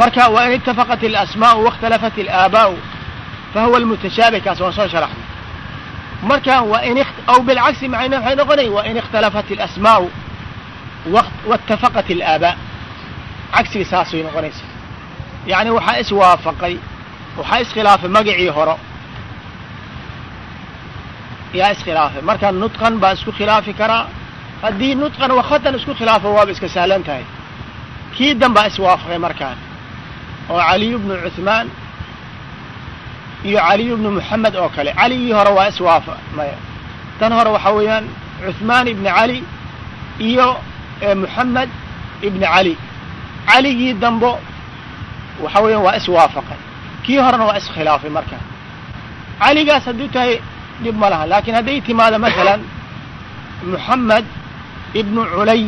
marka wa in itafaqat alasmaa'u waاkhtalafat alaabaa'u fahuwa almutashaabih kaas waan soo sharaxnay marka aw bilcagsi macayna waxay noqonay wain ikhtalafat alasmaa'u waاtafaqat alaabaa cagsiga saasay noqonaysa yacni waxaa iswaafaqay waxaa iskhilaafay magacii horo yaa iskhilaafay marka nudqan baa isku khilaafi karaa. Haddii nudqan wakhatan isku khilaafo waaba iska sahlan tahay. Kii dan baa iswaafaqay markaan oo caliyu bnu cuثmaan iyo caliyu bnu moxamed oo kale. Caligii hore waa iswaafa maya. Tan hore waxaa weeyaan cuثmaan ibni cali iyo moxamed ibni cali caligii dambo waxa weeyaan waa iswaafaqay kii horena waa iskhilaafay markaan caligaas hadduu tahay dhib ma laha laakiin hadday timaado masalan moxamed ibnu culay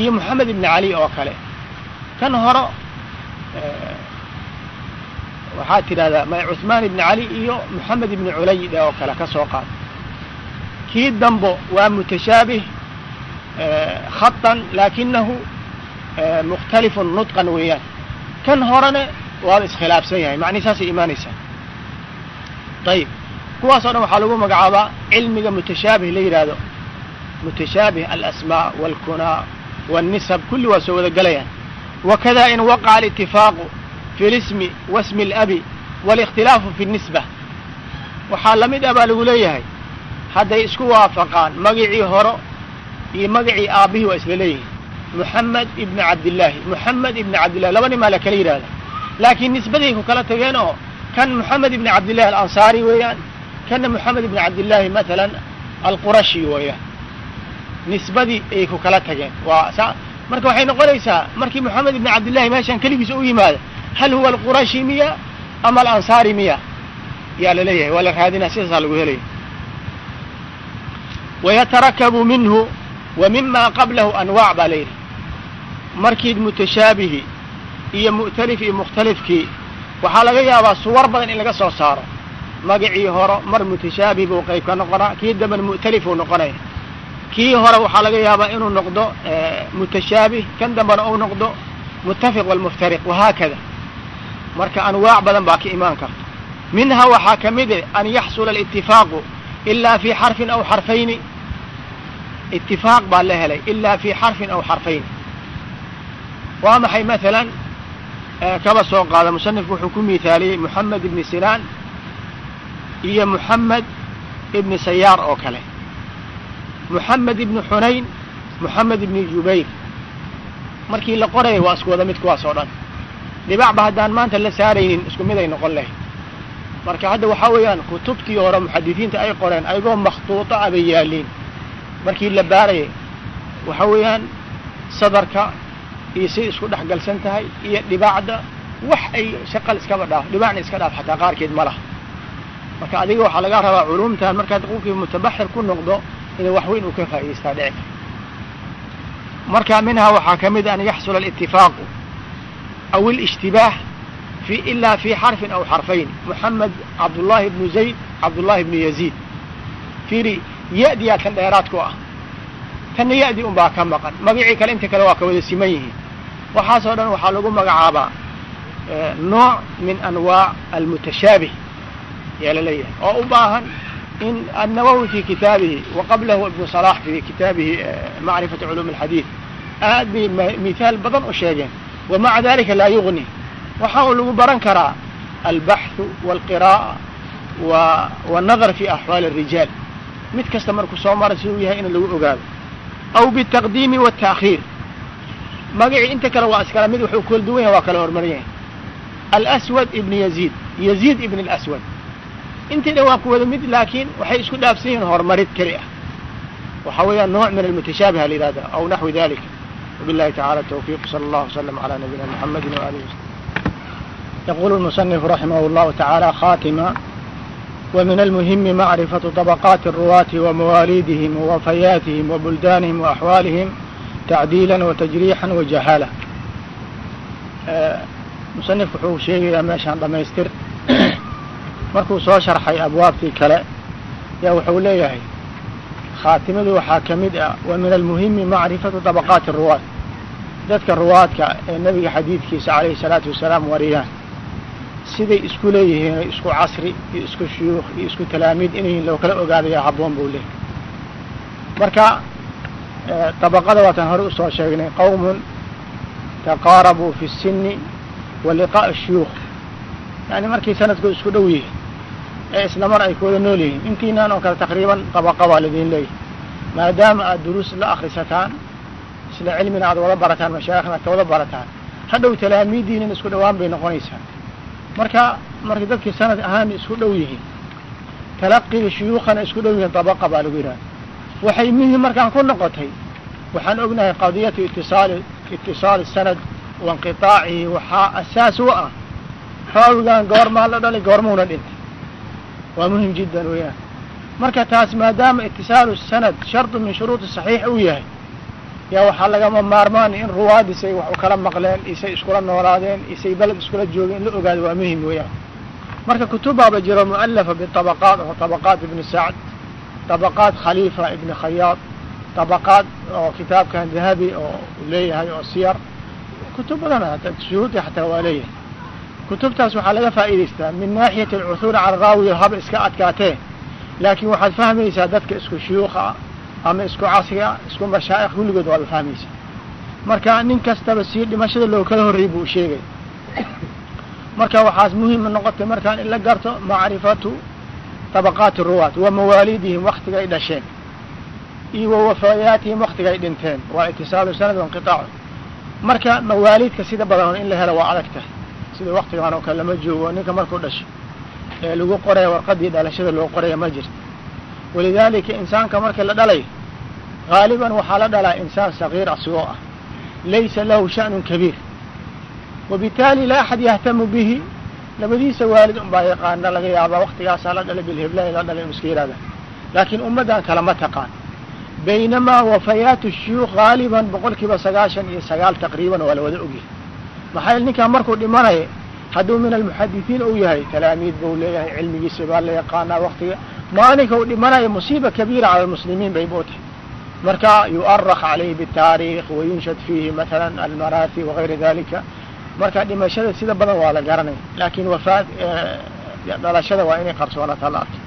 iyo moxamed ibni cali oo kale. Kan horo waxaad tidhahdaa ma cuثmaan ibni cali iyo moxamed ibni culay dhe oo kale ka soo qaad. Kii dambo waa mutashaabih khatan laakinahu mukhtalifun nudqan weeyaan. Kan horena waaba iskhilaafsan yahay macnihi saasay imaanaysaa ayib kuwaas o dhan waxaa lagu magacaabaa cilmiga mutashaabih la yidhaahdo. Mutashaabih alasmaa walkunaa wاlnisab kulli waa soo wada gelayaan wakada in waqaca alitifaaqu fi lismi wasmi اlabi wاlikhtilaafu fi اnisba waxaa lamid ah baa lagu leeyahay hadday isku waafaqaan magacii horo iyo magacii aabbihii waa isla leeyihin moxamed ibni cabdillaahi moxamed ibni cabdillahi laba nin maa la kala yidhahda laakiin nisbaday ku kala tageen oo kan moxamed ibni cabdillahi alansaari weeyaan kana moxamed ibni cabdillaahi matalan alqurashi weeyaan nisbadii ay ku kala tageen waa sa marka waxay noqonaysaa markii moxamed ibni cabdillahi meeshaan keligiisa u yimaado hal huwa alqurashi miya ama alansaari miya? Yaa la leeyahay waa la raadinaa sidaasaa lagu helaya wayatarakabu minhu wa mima qablahu anwaac baa layidhi markii mutashaabihi iyo mu'talif iyo mukhtalifkii waxaa laga yaabaa suwar badan in laga soo saaro. Magacii horo mar mutashaabih buu qayb ka noqonaa kii dambena mu'talif uu noqonaya kii hore waxaa laga yaabaa inuu noqdo mutashaabih kan dambena uu noqdo mutafiq walmuftariq wahaakada marka anwaac badan baa ka imaan karta. Minha waxaa ka mid e an yaxsula alitifaaqu ilaa fi xarfin aw xarfayni. Itifaaq baa la helay ilaa fi xarfin aw xarfayn waa maxay masalan kaba soo qaada musanifku wuxuu ku miithaaliyey moxamed ibni sinaan iyo moxamed ibni sayaar oo kale moxamed ibni xunayn moxamed ibni jubayr. Markii la qorayay waa isku wada mid kuwaas oo dhan dhibacba haddaan maanta la saaraynin isku mid ay noqon lahayd. Marka hadda waxaa weeyaan kutubtii hore muxadisiinta ay qoreen ayagoo makhtuuta a bay yaaliin markii la baarayay waxa weeyaan sadarka iyo siday isku dhex galsan tahay iyo dhibaacda wax ay shaqal iskaba dhaaf dhibacna iska dhaaf xataa qaarkeed ma laha. Marka adiga waxaa laga rabaa culumtan markaad qofkii mutabaxir ku noqdo inuu wax weyn uu ka faa'idaystaa dhici kar marka minhaa waxaa ka mid an yaxsula alitifaaqu aw اlاshtibaah fi ila fi xarfin aw xarfayn. Moxamed cabdullahi ibnu zayd cabdullahi ibnu yaziid. Fiiri ya-diyaa kan dheeraad ah. Tanna ya-di un ka maqan. Magacii kale inta kale waa ka wada siman yihiin. Waxaasoo dhan waxaa lagu magacaabaa nooc min anwaac almutashaabih yaa la leeyahay. Oo u baahan in annawawi fi kitaabihi wa qablahu ibnu salax fi kitaabihi macrifatu culuum alxadiid aad bay mithaal badan u sheegeen wamaca dalika laa yugni waxaa u lagu baran karaa albaxthu walqiraa'a wa wannadar fi axwaali الrijaal mid kasta markuu soo mara siduu yahay in lagu ogaado aw bitaqdiimi wاtaakhiir magacii inta kale waa iskala mid wuxuu kala duwan yahay waa kala hormaran yahay alswad ibn yaziid yaziid ibn اlaswad intii dhan waa ku wada mid laakiin waxay isku dhaafsan yihiin horumarid keli ah waxa weeyaan nooc min almutashaabiha la yihahda aw naxwi dalika wabillahi tacala tawfiq sala allahu wslam ala nabiyina muxamadi waalihi waslm yaqulu lmusanifu raximah llahu tacaala khatima ومن المهم معرفة طبقات الرواة ومواليدهم ووفياتهم وبلدانهم وأحوالهم تعديلا وتجريحا وجهالة مصنف wuxuu sheegayaa meeshaan dhamaystir markuu soo sharxay abwaabtii kale yaa wuxuu leeyahay khaatimadu waxaa ka mid ah wa min almuhimi macrifatu طabaqaati الruwaat dadka ruwaadka ee nebiga xadiidkiisa calayhi salaatu wasalaam wariyaan siday isku leeyihiin isku casri iyo isku shuyuukh iyo isku talaamiid inay loo kala ogaadaya habboon buu leeyahy marka dabaqada waatan hore usoo sheegnay qowmun taqaarabuu fi الsini wa liqaaءi shuyuukh yani markay sanadkooda isku dhow yihiin ee isla mar ay ku wada nool yihiin. Intiinaan oo kale taqriiban dabaqa waa laidin leeyahy maadaama aad duruus la akrisataan isla cilmina aad wada barataan mashaayikhna aad ka barataan hadhow talaamiidiinin isku dhowaan bay noqonaysaa marka markay dadkii sanad ahaan isku dhow yihiin talaqiga shuyuukhana isku dhow yihiin dabaqa baa lagu yidhaha waxay muhiim markaan ku noqotay waxaan ognahay qadiyatu itisaali itisaali sanad wa inqiطaacihi waxaa asaas u ah raawigan goormaa la dhalay goormuuna dhintay waa muhiim jiddan weeyaan. Marka taas maadaama itisaalu sanad shardi min shuruudi saxiix uu yahay yaa waxaa lagama maarmaan in ruwaad isay wax u maqleen isay iskula noolaadeen isay beled iskula joogeen la ogaado waa muhiim weeyaan. Marka kutubaaba jiro mu'alafa bitabaqaad oo tabaqaat ibnu sacd tabaqaat khaliifa ibni khayaad tabaqaad oo kitaabkan dahabi oo leeyahay oo siyar. Kutub badan shuhuudi xataa waa leeyahay kutubtaas waxaa laga faa'iidaystaa min naaxiyati alcuhuuri cala raawiga haba iska adkaatee. Laakiin waxaad fahmaysaa dadka isku shuyuukha ah ama isku casriga isku mashaa'ikh kulligood waad fahmaysaa. Marka nin kastaba sii dhimashada loo kala horreeyey buu sheegay. Marka waxaas muhima noqotay markaan in la garto macrifatu طabaqaati ruwaat wa mawaalidihim waktiga ay dhasheen. Iyo wa wafayaatihim waktiga ay dhinteen. Waa itisaalu sanad wa inqiطaacu marka mawaalidka sida badan in la helo waa adag tahay sida waktigan oo kale lama joogo ninka markuu dhasho ee lagu qoraya warqadii dhalashada loo qoraya ma jirto. Walidaalika insaanka markii la dhalayo gaaliban waxaa la dhalaa insaan sagiir asigoo ah laysa lahu sha'nun kabiir. Wabitaali laa axad yahtamu bihi labadiisa waalid unbaa yaqaana laga yaabaa waktigaasaa la dhalay bilhiblahi la dhalay iska yihahda laakiin ummaddan kale ma taqaan. Baynamaa wafayaatu shuyuukh gaaliban boqol kiiba sagaashan iyo sagaal taqriiban waa la wada ogyahay maxaa yel ninkaan markuu dhimanaya hadduu min almuxadisiin uu yahay talaamiid buu leeyahay cilmigiisa baa la yaqaanaa waktiga maalinka uu dhimanayo musiiba kabiira cala almuslimiin bay buu tahay marka yu'arakh calayhi bitaariikh wayunshad fiihi matala almaraathi wagayra dalika marka dhimashada sida badan waa la garanaya laakiin wafaad dhalashada waa inay qarsoonataa la arkay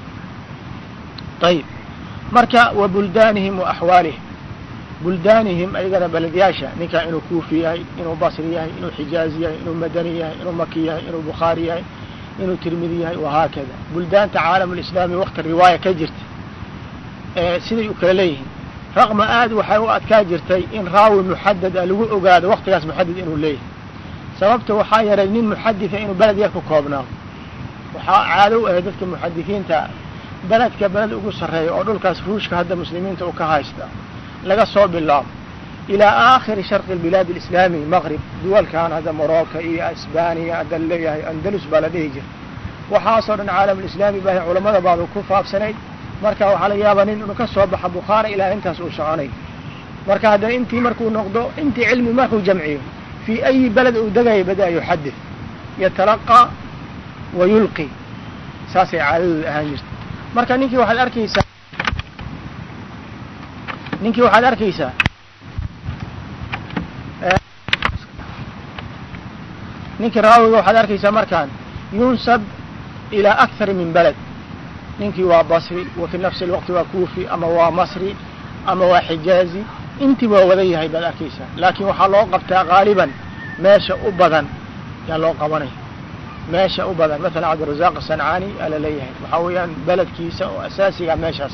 ayib marka wa buldaanihim wa axwaalihim buldaanihim ayagana beledyaasha ninkaa inuu kuufi yahay inuu basri yahay inuu xijaazi yahay inuu madani yahay inuu maki yahay inuu bukhaari yahay inuu tirmidi yahay wahaakada buldaanta caalam lislaami wakti riwaaya ka jirta siday u kala leeyihiin. Raqma aad waxay u adkaa jirtay in raawi muxadad a lagu ogaado waktigaas muxadad inuu leeyahay. Sababta waxaa yaray nin muxaditha inuu beled yar ku koobnaado waxaa caado u ahay dadka muxadisiinta beledka beled ugu sarreeya oo dhulkaas ruushka hadda muslimiinta u ka haysta laga soo bilaabo. Ilaa aakhiri sharqi albilaad alislaami maqrib duwalkan hadda morocco iyo isbaniya hadda leeyahay andalus baa la dhihi jira waxaasoo dhan caalamulislaami baahay culamada baaba ku faafsanayd marka waxaa laga yaabaa nin inuu ka soo baxa bukhaari ilaa intaas uu soconay marka haddana intii markuu noqdo intii cilmi markuu jamciyo fii ayi beled uu degaya bada yuxadid yatalaqaa wa yulqi. Saasay caadadooda ahaan jirta marka ninkii waxaad arkaysaa ninkii waxaad arkaysaa. Ninkii raawiga waxaad arkaysaa markaan. Yunsab ilaa akthar min beled ninkii waa basri wa fi nafsi alwaqti waa kuufi ama waa masri ama waa xijaazi. Intii wada yahay baad arkaysaa. Laakiin waxaa loo qabtaa gaaliban meesha u badan yaa loo qabanaya. Meesha u badan masalan cabdirazaaq asancaani aa leeyahay. Waxaa weeyaan beledkiisa oo asaasiga meeshaas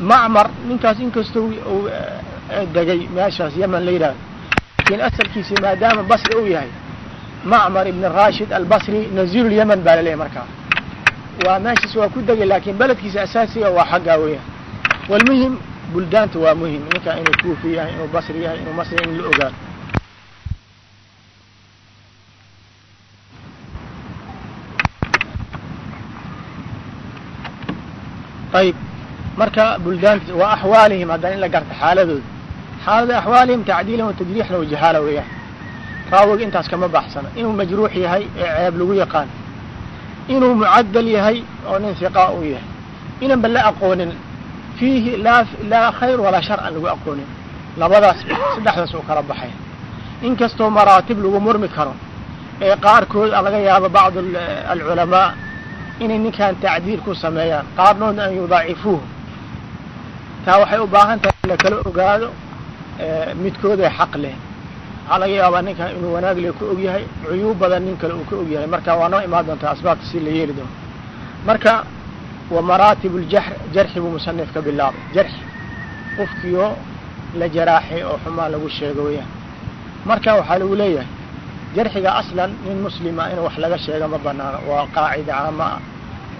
macmar ninkaas inkastoo uu degay meeshaas yemen la yidhahdo laakiin asalkiisi maadaama basri uu yahay macmar ibn rashid albasri naziru lyemen baa la leeyahay markaa. Waa meeshaas waa ku degay laakiin beledkiisa asaasiga waa xaggaa weeyaan walmuhim buldaanta waa muhiim. Ninka inuu kuufi yahay inuu basri yahay inuu masri in la ogaado. Ayib marka buldaanta wa axwaalihim haddana in la garta xaaladooda. Xaalada axwaalihim tacdiilan wa tajriixna weeyaan. Raawiga intaas kama baxsano. Inuu majruux yahay ee ceeb lagu yaqaan. Inuu mucadal yahay oo nin hiqaa uu yahay. Inan ba la aqoonin. Fiihi laa laa khayr walaa shar aan lagu aqoonin. Labadaas saddexdaas uu kala baxay. Inkastoo maraatib lagu murmi karo ee qaarkood laga yaabo bacdu alculamaa inay ninkan tacdiil ku sameeyaan qaarnoodna an yudaacifuuhu taa waxay u baahan tahay in la kala ogaado midkooday xaq leh. Waxaa laga yaabaa ninkan inuu wanaag le ku og yahay cuyuub badan nin kale uu ka og yahay. Marka waa noo imaan doontaa asbaabta si la yeeli doono. Marka wa maraatib ljar jarxi buu musanif ka bilaabay jarxi qofkiio la jaraaxay oo xumaan lagu sheego weyaan marka waxaa lagu leeyahay jarxiga aslan nin muslima in wax laga sheega ma banaano waa qaacida caama ah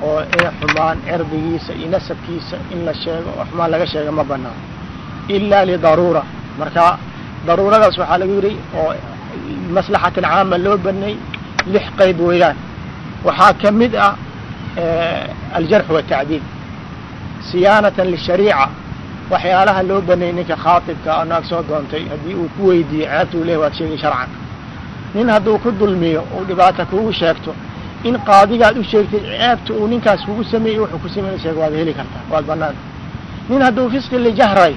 oo in xumaan cirdigiisa iyo nasabkiisa in la sheego oo xumaan laga sheega ma banaano ila lidaruura. Marka daruuradaas waxaa lagu yidhi oo maslaxatan caama loo banay lix qayb weeyaan. Waxaa ka mid ah aljarx watacdiil siyaanatan lishariica. Waxyaalaha loo baneeyey ninka khaatibka naag soo doontay haddii uu ku weydiiyey ceebta u leh waad sheegi sharcan. Nin hadduu ku dulmiyo uu dhibaata kugu sheegto in qaadigaad u sheegtay ceebta uu ninkaas kugu sameeyey wuxuu ku sameyn sheeg waad heli kartaa waad banaanta nin hadduu fisqi lijahray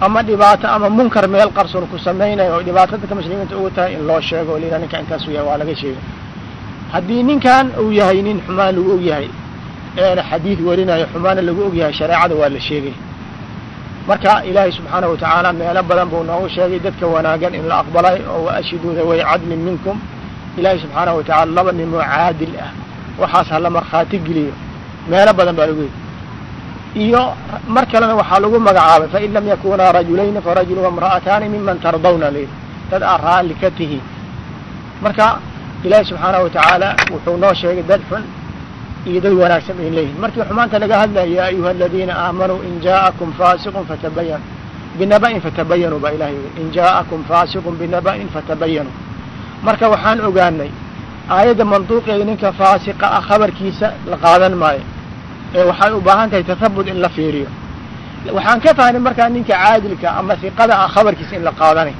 ama dhibaato ama munkar meel qarsoon ku samaynayo oo dhibaato dadka muslimiinta ugu tahay in loo sheego o layidhaha ninkan intaas u yahay waa laga sheega haddii ninkan uu yahay nin xumaan lagu og yahay eena xadiid warinayo xumaana lagu og yahay shareecada waa la sheegay. Marka ilaahay subxaanahu watacaala meelo badan buu noogu sheegay dadka wanaagan in la aqbalay oo waashhiduu daway cadlin minkum ilaahay subxaanahu watacala laba nimoo caadil ah. Waxaas hala markhaati geliyo. Meelo badan baa lagu yidhi. Iyo mar kalena waxaa lagu magacaabay fain lam yakunaa rajulayni farajulu wamra'ataani miman tardawna layidhi dad aa raalli ka tihiin marka ilaahay subxaanahu watacaala wuxuu noo sheegay dad xun iyo dad wanaagsan bayn leeyihiin markii xumaanta laga hadlaya ya ayuha aladiina aamanuu in jaa'akum faasiqun fatabayan binaba'in fatabayanuu baa ilahay yii in jaa'akum faasiqun binaba'in fatabayanuu marka waxaan ogaanay aayadda manduuqeeda ninka faasiqa ah khabarkiisa la qaadan maayo. Ee waxay u baahan tahay tathabut in la fiiriyo. Waxaan ka fahnay markaa ninka caadilka ama hiqada ah khabarkiisa in la qaadanay.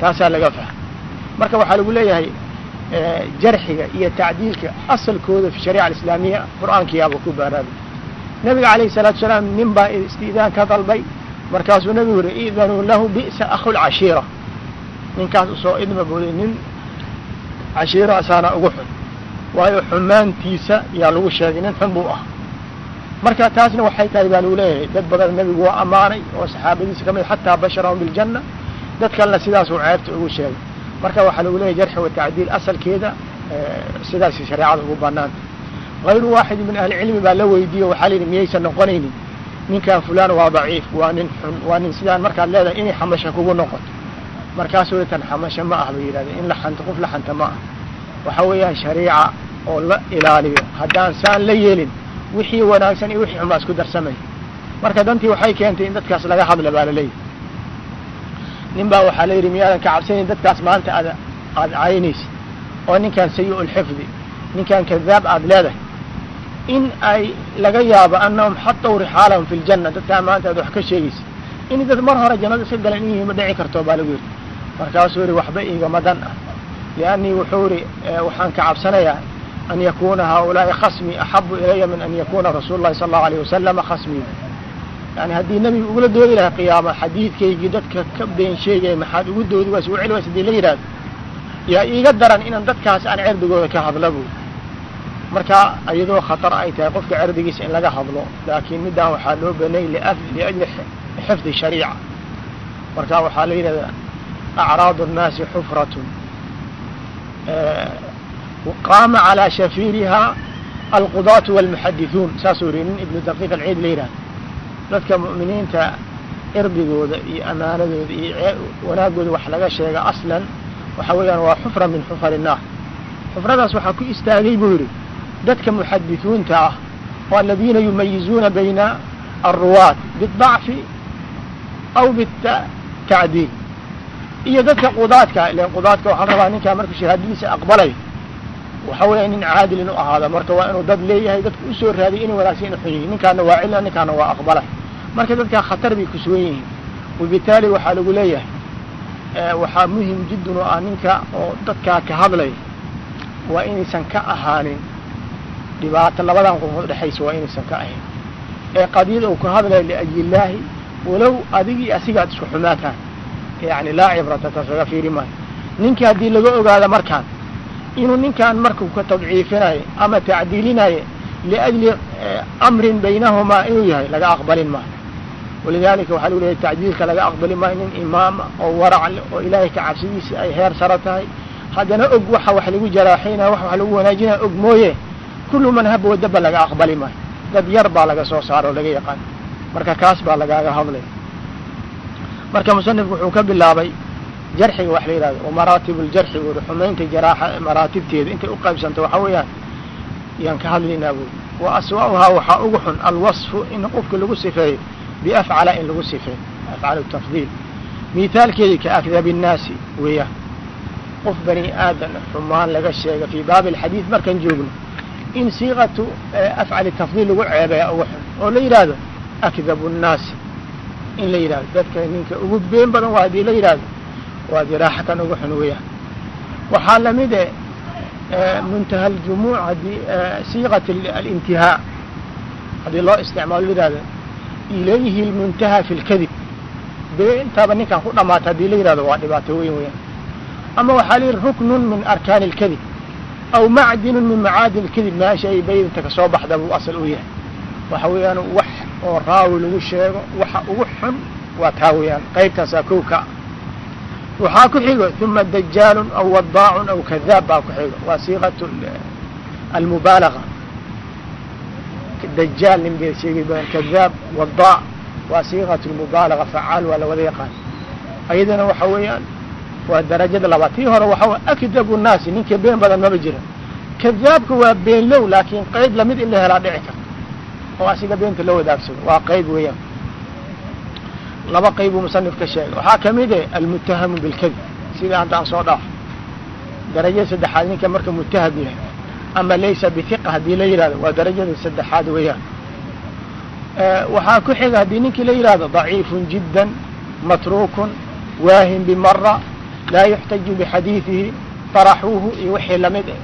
Taasaa laga fahmay. Marka waxaa lagu leeyahay jarxiga iyo tacdiilka asalkooda fi shariica alislaamiya qur'aankiyaaba ku baaraabay nabiga calayhi salaatu salaam nin baa istiidaan ka dalbay. Markaasuu nabigu yihi idanuu lahu bi'sa akhulcashiira ninkaas u soo idma buday nin cashiiro asaana ugu xun. Waayo xumaantiisa yaa lagu sheegay nin xun buu ah. Marka taasna waxay tahay baa lagu leeyahay dad badan nebigu waa ammaanay oo saxaabadiisa ka mid xataa basharahum biljanna dad kalena sidaasuu ceebta ugu sheegay. Marka waxaa lagu leeyahy jarxi wa tacdiil asalkeeda sidaasi shareecada ugu banaanta hayru waaxid min ahli cilmi baa la weydiiyo waxaa layidhi miyaysan noqonaynin? Ninkan fulaan waa daciif waa nin xun waa nin sidaan markaad leedahay inay xamasho kugu noqoto markaasuu tan xamasho ma ah bay yidhahdeen in la xanto qof la xanta ma ah. Waxa weeyaan shariica oo la ilaaliyo. Haddaan saan la yeelin wixii wanaagsan iyo wixii xun baa isku darsamaya marka dantii waxay keentay in dadkaas laga hadla baa laleeyahy nin baa waxaa la yidhi miyaadan ka cabsanayn dadkaas maanta aad caynaysid? Oo ninkan sayi- lxifdi ninkan kadaab aada leedahay. In ay laga yaabo annahum xataw rixaalahum fi ljanna dadkaan maanta aad wax ka sheegaysid. In dad mar hore jannada iska galan in yihiin ma dhici karto baa lagu yidhi markaasuu yidhi waxba iigama dan ah. Liannii wuxuu yidhi waxaan ka cabsanayaa an yakuna haaulaa'i khasmii axabu ilaya min an yakuna rasuulu llahi allahu alayh wasalama khasmii yani haddii nebiga ugula doodi lahay qiyaama xadiidkaygii dadka ka been sheegaya maxaad ugu doodi waas ugu celi ways haddii la yidhahdo yaa iiga daran inaan dadkaas aan cerdigooda ka hadla bu marka iyadoo khatar ay tahay qofka cerdigiisa in laga hadlo laakiin middan waxaa loo banay liajli xifdi shariica. Marka waxaa la yidhahdaa acraadu الnaasi xufratun qaama calىa shafiiriha alqudaatu wاlmuxadithuun saasuu yihi nin ibnu daqiiq alciid la yidhahdo dadka mu'miniinta cirdigooda iyo amaanadooda iyo wanaagooda wax laga sheega aslan waxa weeyaan waa xufra min xufar الnaar xufradaas waxaa ku istaagay buu yidhi dadka muxadithuunta ah oo aladiina yumayizuuna bayna alruwaat biالضacfi aw bitacdiil iyo dadka qudaadka ilan qudaadka waxaa rabaa ninkaa markuu shahaadadiisa aqbalay waxa weeya nin caadil inu ahaada. Marka waa inuu dad leeyahay dadka u soo raadiya inay wanaagsan inu xun yihiin ninkaana waa cila ninkaana waa aqbalay marka dadkaa khatar bay ku sugan yihiin. Wabitaali waxaa lagu leeyahay waxaa muhiim jiddan oo ah ninka oo dadkaa ka hadlay waa inaysan ka ahaanin. Dhibaato labadan qofood dhexaysa waa inaysan ka ahayn. Ee qadiyada uu ka hadlayo liajli illaahi walow adigii asiga ad isku xumaataan yani laa cibrata tasaga fiiri maayo. Ninkii haddii laga ogaado markaan inuu ninkaan markuu ka tadciifinayo ama tacdiilinayo liajli amrin baynahumaa inuu yahay laga aqbalin maayo. Walidalika waxaa lagu leeyahy tacdiilka laga aqbali maayo nin imaama oo warac oo ilaahay ka cabsidiisa ay heer saro tahay. Haddana og waxa wax lagu jaraaxinaya wax wax lagu wanaajinaya og mooye kullu man haba wadaba laga aqbali maayo. Dad yar baa laga soo saaro laga yaqaan. Marka kaas baa lagaaga hadlay marka musanifku wuxuu ka bilaabay jarxiga wax la yidhahdo wa maraatib ljarxi buuri xumaynta jaraaxa maraatibteeda intay u qaybsanto waxa weeyaan yaan ka hadlaynaa buuri wa aswa'uhaa waxaa ugu xun alwasfu in qofka lagu sifeeyo biafcala in lagu sifeeyo afcal tafdiil. Mithaalkeedii ka akdab innaasi weeyaan qof bani aadan xumaan laga sheega fii baabi alxadiid markaan joogno in siiqatu afcali tafdiil lagu ceebeya ugu xun oo la yidhaahdo akdabu nnaasi in la yidhahdo. Dadka ninka ugu been badan waa haddii la yidhahdo waa diraaxa kan ugu xun weeyaan. Waxaa la mid e muntaha aljumuuc haddii siiqat alintihaa haddii loo isticmaalo yidhahdo ilayhi lmuntaha fi lkadib beentaaba ninkan ku dhamaata haddii la yidhahdo waa dhibaato weyn weeyaan. Ama waxaa la ruknun min arkaani alkadib aw macdinun min macaadin alkadib meesha ay baydinta ka soo baxda buu asal u yahay. Waxa weeyaan wax oo raawi lagu sheego waxa ugu xun waa taa weeyaan qaybtaasaa kow waxaa ku xigo uma dajaalun aw wadaacun aw kadaab baa ku xigo waa siiqat almubaalaga dajaal nin bay sheegi badan kadaab wadaac waa siiqat lmubaalaga facaal waa la wada yaqaan. Ayadana waxa weeyaan waa darajada labaad. Tii hore waxa way akdabu nnaasi ninka been badan maba jira kadaabka waa beenlow laakiin qayb la mid in la helaa dhici karta oo asiga beenta la wadaagsado waa qayb weeyaan. Laba qayb buu musanif ka sheegay. Waxaa ka mid e almutahamu bilkadib sida hadda soo dhaaf. Darajada saddexaad ninka marka mutaham yahay ama laysa bihiqa haddii la yidhahdo waa darajada saddexaad weeyaan. Waxaa ku xiga haddii ninkii la yidhahdo daciifun jiddan matruukun waahin bimara laa yuxtaju bixadiidihi طaraxuuhu iyo wixii la mid eh.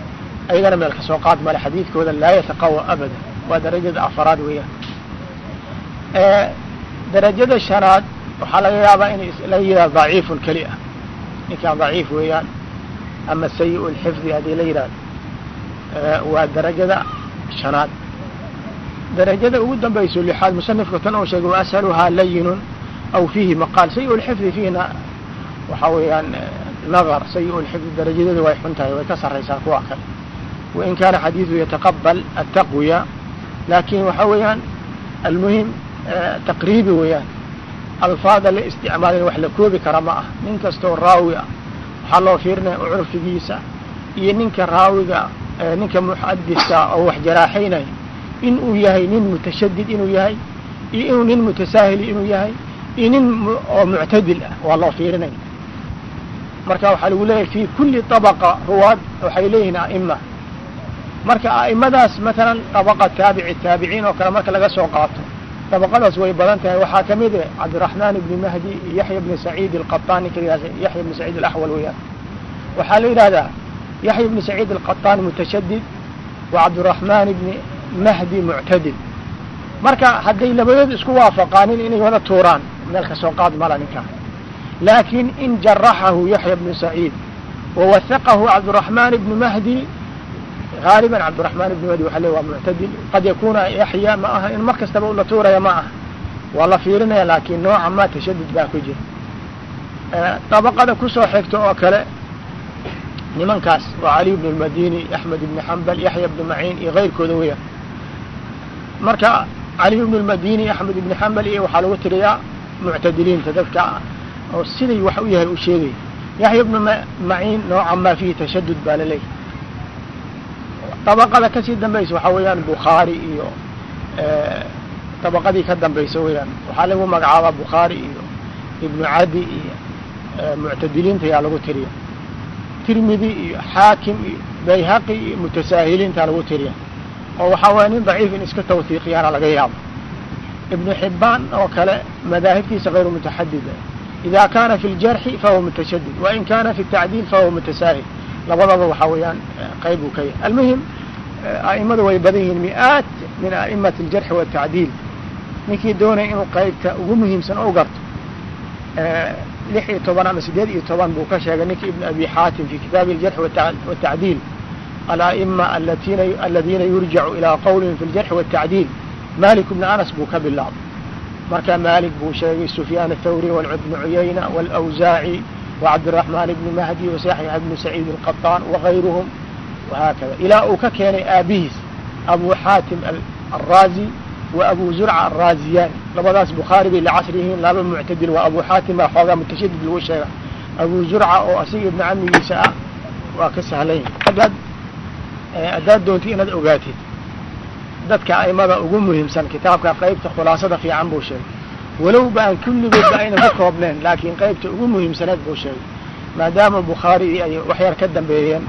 Ayagana meel ka soo qaad male xadiidkooda laa yataqawa abada waa darajada afaraad weeyaan darajada shanaad waxaa laga yaabaa in la yidhahdo daciifun keli ah ninkaan daciif weeyaan ama sayi lxifdi haddii la yidhahdo waa darajada shanaad darajada ugu dambayso lixaad musanifka tan oo sheegay waashaluhaa layinun aw fiihi maqaal sayi lxifdi fiihna waxaa weeyaan nadar sayi lxifdi darajadeeda way xun tahay way ka sarraysaa kuwa kale wain kaana xadiidu yataqabal ataqwiya laakin waxa weeyaan almuhim taqriibi weeyaan alfaada la isticmaalin wax la koobi kara ma ah nin kastoo raawi ah waxaa loo fiirinaya curfigiisa iyo ninka raawiga ninka muxadiska oo wax jaraaxaynaya in uu yahay nin mutashadid inuu yahay iyo inuu nin mutasaahili inuu yahay iyo nin oo muctadil ah waa loo fiirinaya marka waxaa lagu leeyahay fi kuli طabaqa ruwaad waxay leeyihiin a'ima marka a'immadaas matalan dabaqa taabici taabiciin oo kale marka laga soo qaato dabaqadaas way badan tahay. Waxaa ka mid e cabdiraxmaan ibni mahdi yaxya ibni saciid alqataan ninkaas yaxya ibni saciid alaxwal weeyaan. Waxaa la yidhaahdaa yaxya ibni saciid alqataan mutashadid wa cabdiraxmaan ibni mahdi muctadil marka hadday labadood isku waafaqaanin inay wada tuuraan meel ka soo qaad mala ninkaa laakiin in jaraxahu yaxya ibnu saciid wawahaqahu cabdiraxmaan ibni mahdi gaaliban cabdiraxmaan ibnu mahdi waxa le waa muctadil qad yakuna yaxya ma aha in mar kastaba ula tuuraya ma aha waa la fiirinaya laakin nooca ma tashadud baa ku jira dabaqada ku soo xigta oo kale nimankaas waa cali bn lmadini axmed ibni xambal yaxya bni maciin iyo keyrkooda weeyaan marka cali bn lmadini axmed ibni xambal iyo waxaa lagu tiriyaa muctadiliinta dadka oo siday wax u yahay u sheegaya yaxya bnu maciin nooca ma fihi tashadud baa laleeyahy dabaqada ka sii dambaysa waxaa weeyaan bukhaari iyo dabaqadii ka dambaysa weeyaan waxaa lagu magacaabaa bukhaari iyo ibnu cadi iyo muctadiliinta ayaa lagu tiriya tirmidi iyo xaakim iyo bayhaqi iyo mutasaahiliintaa lagu tiriya oo waxaa waaya nin daciif in iska tawhiiqiyaana laga yaabo ibnu xibaan oo kale madaahibtiisa hayru mutaxadida ida kana fi ljarxi fahuwa mutashadid wain kana fi tacdiil fahuwa mutasaahil labadaba waxaa weeyaan qayb uu ka yahay. Almuhim a'imadu way badan yihiin mi'aat min a'imati aljarxi watacdiil ninkii doonaya inuu qaybta ugu muhiimsan u garto lix iyo toban ama sideed iyo toban buu ka sheegay ninka ibn abi xaatim fi kitaabi aljarxi watacdiil ala'ima alatina aladiina yurjacu ilaa qowlihim fi ljarxi watacdiil malik bni anas buu ka bilaabay. Marka malik buu sheegay sufyaan athawri walbnu cuyayna walawsaaci wacabdiraxmaan ibni mahdi wasaxya ibnu saciid alqaطaan wagayruhum wahaakada ilaa uu ka keenay aabihiis xaatim alraazi wa abu zurca alraaziyani labadaas bukhaari bay lacasri yihiin laba muctadil waa abu xaatim baa xoogaa mutashadid lagu sheega abu zurca oo asiga ibni camigiisa ah waa ka sahlan haddaad doonti inaad ogaatid dadka aimada ugu muhiimsan kitaabka qaybta khulaasada fiican buu sheegay walowba aan kulligoodba ayna ku koobneen laakiin qaybta ugu muhiimsanayd buu sheegay maadaama bukhaari ay waxyar ka dambeeyeen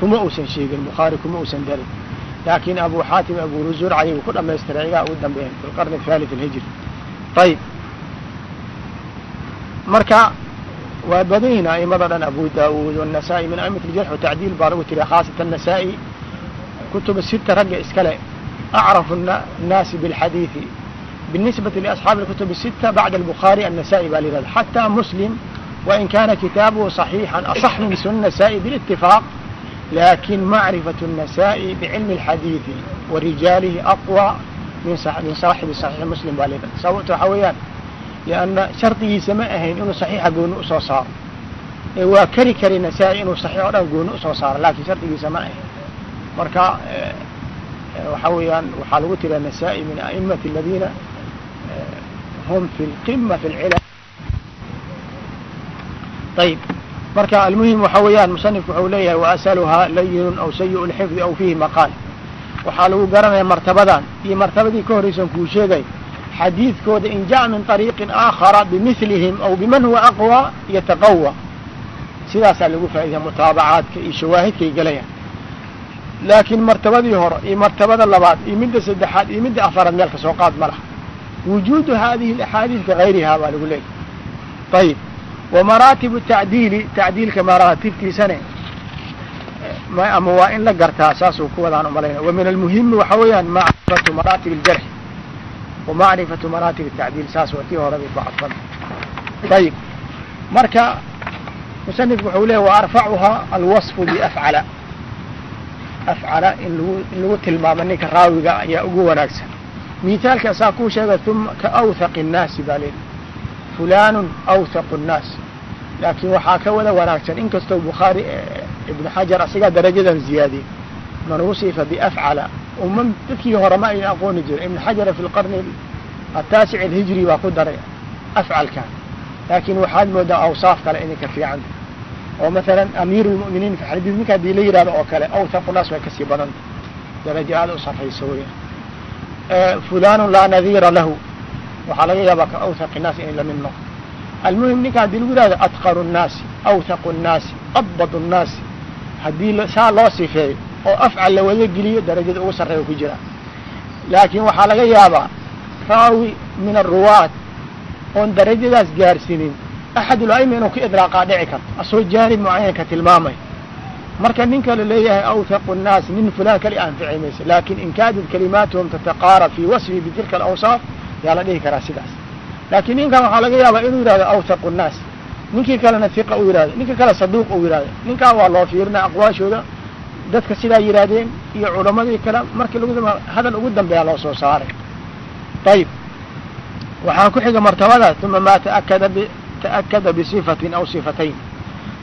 kuma uusan sheegin bukhaari kuma uusan darin. Laakiin abu xaatim abu rusuur ayagu ku dhamaystiray igaa ugu dambeeyeen fi lqarni alhijri ayib marka waa badan yihiin a'imada dhan abu daa'uud wannasaa'i min a'imati aljarx watacdiil baa lagu tiriya khaasatan nasaa'i kutuba sita ragga iskale acrafu nnaasi bilxadiidi biالnisbati liasxaabi اlkutub الsita bacda الbukhaari الnasa'i baa la yihahda xatى muslim wain kana kitaabuhu صaxiixا aصx min sun nasa'i bاlاtifaaq lakin macrifaة الnasa'i bcilmi اlxadiiثi wa rijaalihi aqwى min saaxibi صaxiixi muslim baa la yihahda sababta waxaa weeyaan lianna shardigiisa ma ahayn inuu صaxiixa gooni usoo saaro ee waa keri kari nasaa-i inuu saxiix o dhan gooni usoo saaro lakin shardigiisa ma ahayn marka waxaa weeyaan waxaa lagu tiriya nasaa-i min a'imati aladiina hum fi lqima fi lcilal ayib marka almuhim waxa weeyaan musanifku wuxuu leeyahay waasaluhaa layinun aw sayiءu lxifdi aw fiihi maqaal waxaa lagu garanaya martabadan iyo martabadii ka horreysan kuu sheegay xadiidkooda in jaءa min طariiqin aakhara bimilihim aw biman huwa aqwى yataqawى sidaasaa lagu faa'iidaya mutaabacaadka iyo shawaahidkay galayaan laakiin martabadii hore iyo martabada labaad iyo midda saddexaad iyo midda afaraad meel ka soo qaad ma laha wujuudu hadihi اlaxaadiid kagayrihaa baa lagu leeyahy ayib wa maraatibu tacdiili tacdiilka maraatibtiisane ama waa in la gartaa saasuu ku wadaan umalayna wa min almuhimi waxa weeyaan macrifatu maraatib اljarx wa macrifatu maraatib الtacdiil saas waa tii hore bay ku cadfan ayib marka musanifku wuxuu leeyahy wa arfacuhaa alwaصfu biafcala afcala in lagu in lagu tilmaamo ninka raawiga ayaa ugu wanaagsan mithaalka asaa kuu sheega uma ka awthaqi الnaasi baa leehi fulanun awthaqu الnaas laakiin waxaa ka wada wanaagsan inkastoo bukhaari ibn xajar asigaa darajadan ziyaadiyey man wusifa biafcala uma dadkii hore ma ayna aqooni jirin ibn xajara fi lqarni ataasic alhijri baa ku daray afcalkan laakiin waxaad moodaa awsaaf kale inay ka fiican oo masalan amiir lmu'miniin fi xadiid ninka hadii la yihahdo oo kale awthaqu naas way kasii badanta darajo aada u sarraysa weeyaan fulanun laa nadiira lahu. Waxaa laga yaabaa ka awthaqi naas inay la mid noqo almuhim ninka haddii lagu yihahdo atqaru nnaasi awthaqu nnaasi abadu nnaasi. Haddii saa loo sifeeyo oo afcal la wada geliyo darajada ugu sarreeya ku jira. Laakiin waxaa laga yaabaa raawi min aruwaat oon darajadaas gaarsiinin axad ulaima inuu ka idraaqaa dhici karto. Asoo jaanib mucayanka tilmaamay marka ninka la leeyahay awthaqu nnaas nin fulaan kali anfici maysa laakin in kaadad kalimaatuhum tataqaarab fii wasfi bitilka alawsaaf yaa la dhihi karaa sidaas. Laakiin ninkan waxaa laga yaabaa inuu yihahdo awthaqu nnaas ninkii kalena hiqa uu yihahdo ninka kale saduuq uu yihahdo ninkaa waa loo fiirinaa aqwaashooda dadka sidaa yidhaahdeen iyo culamadii kale. Markii hadal ugu dambeeya loo soo saaray. Ayib waxaa ku xiga martabada uma maa taakada bisifatin aw sifatayn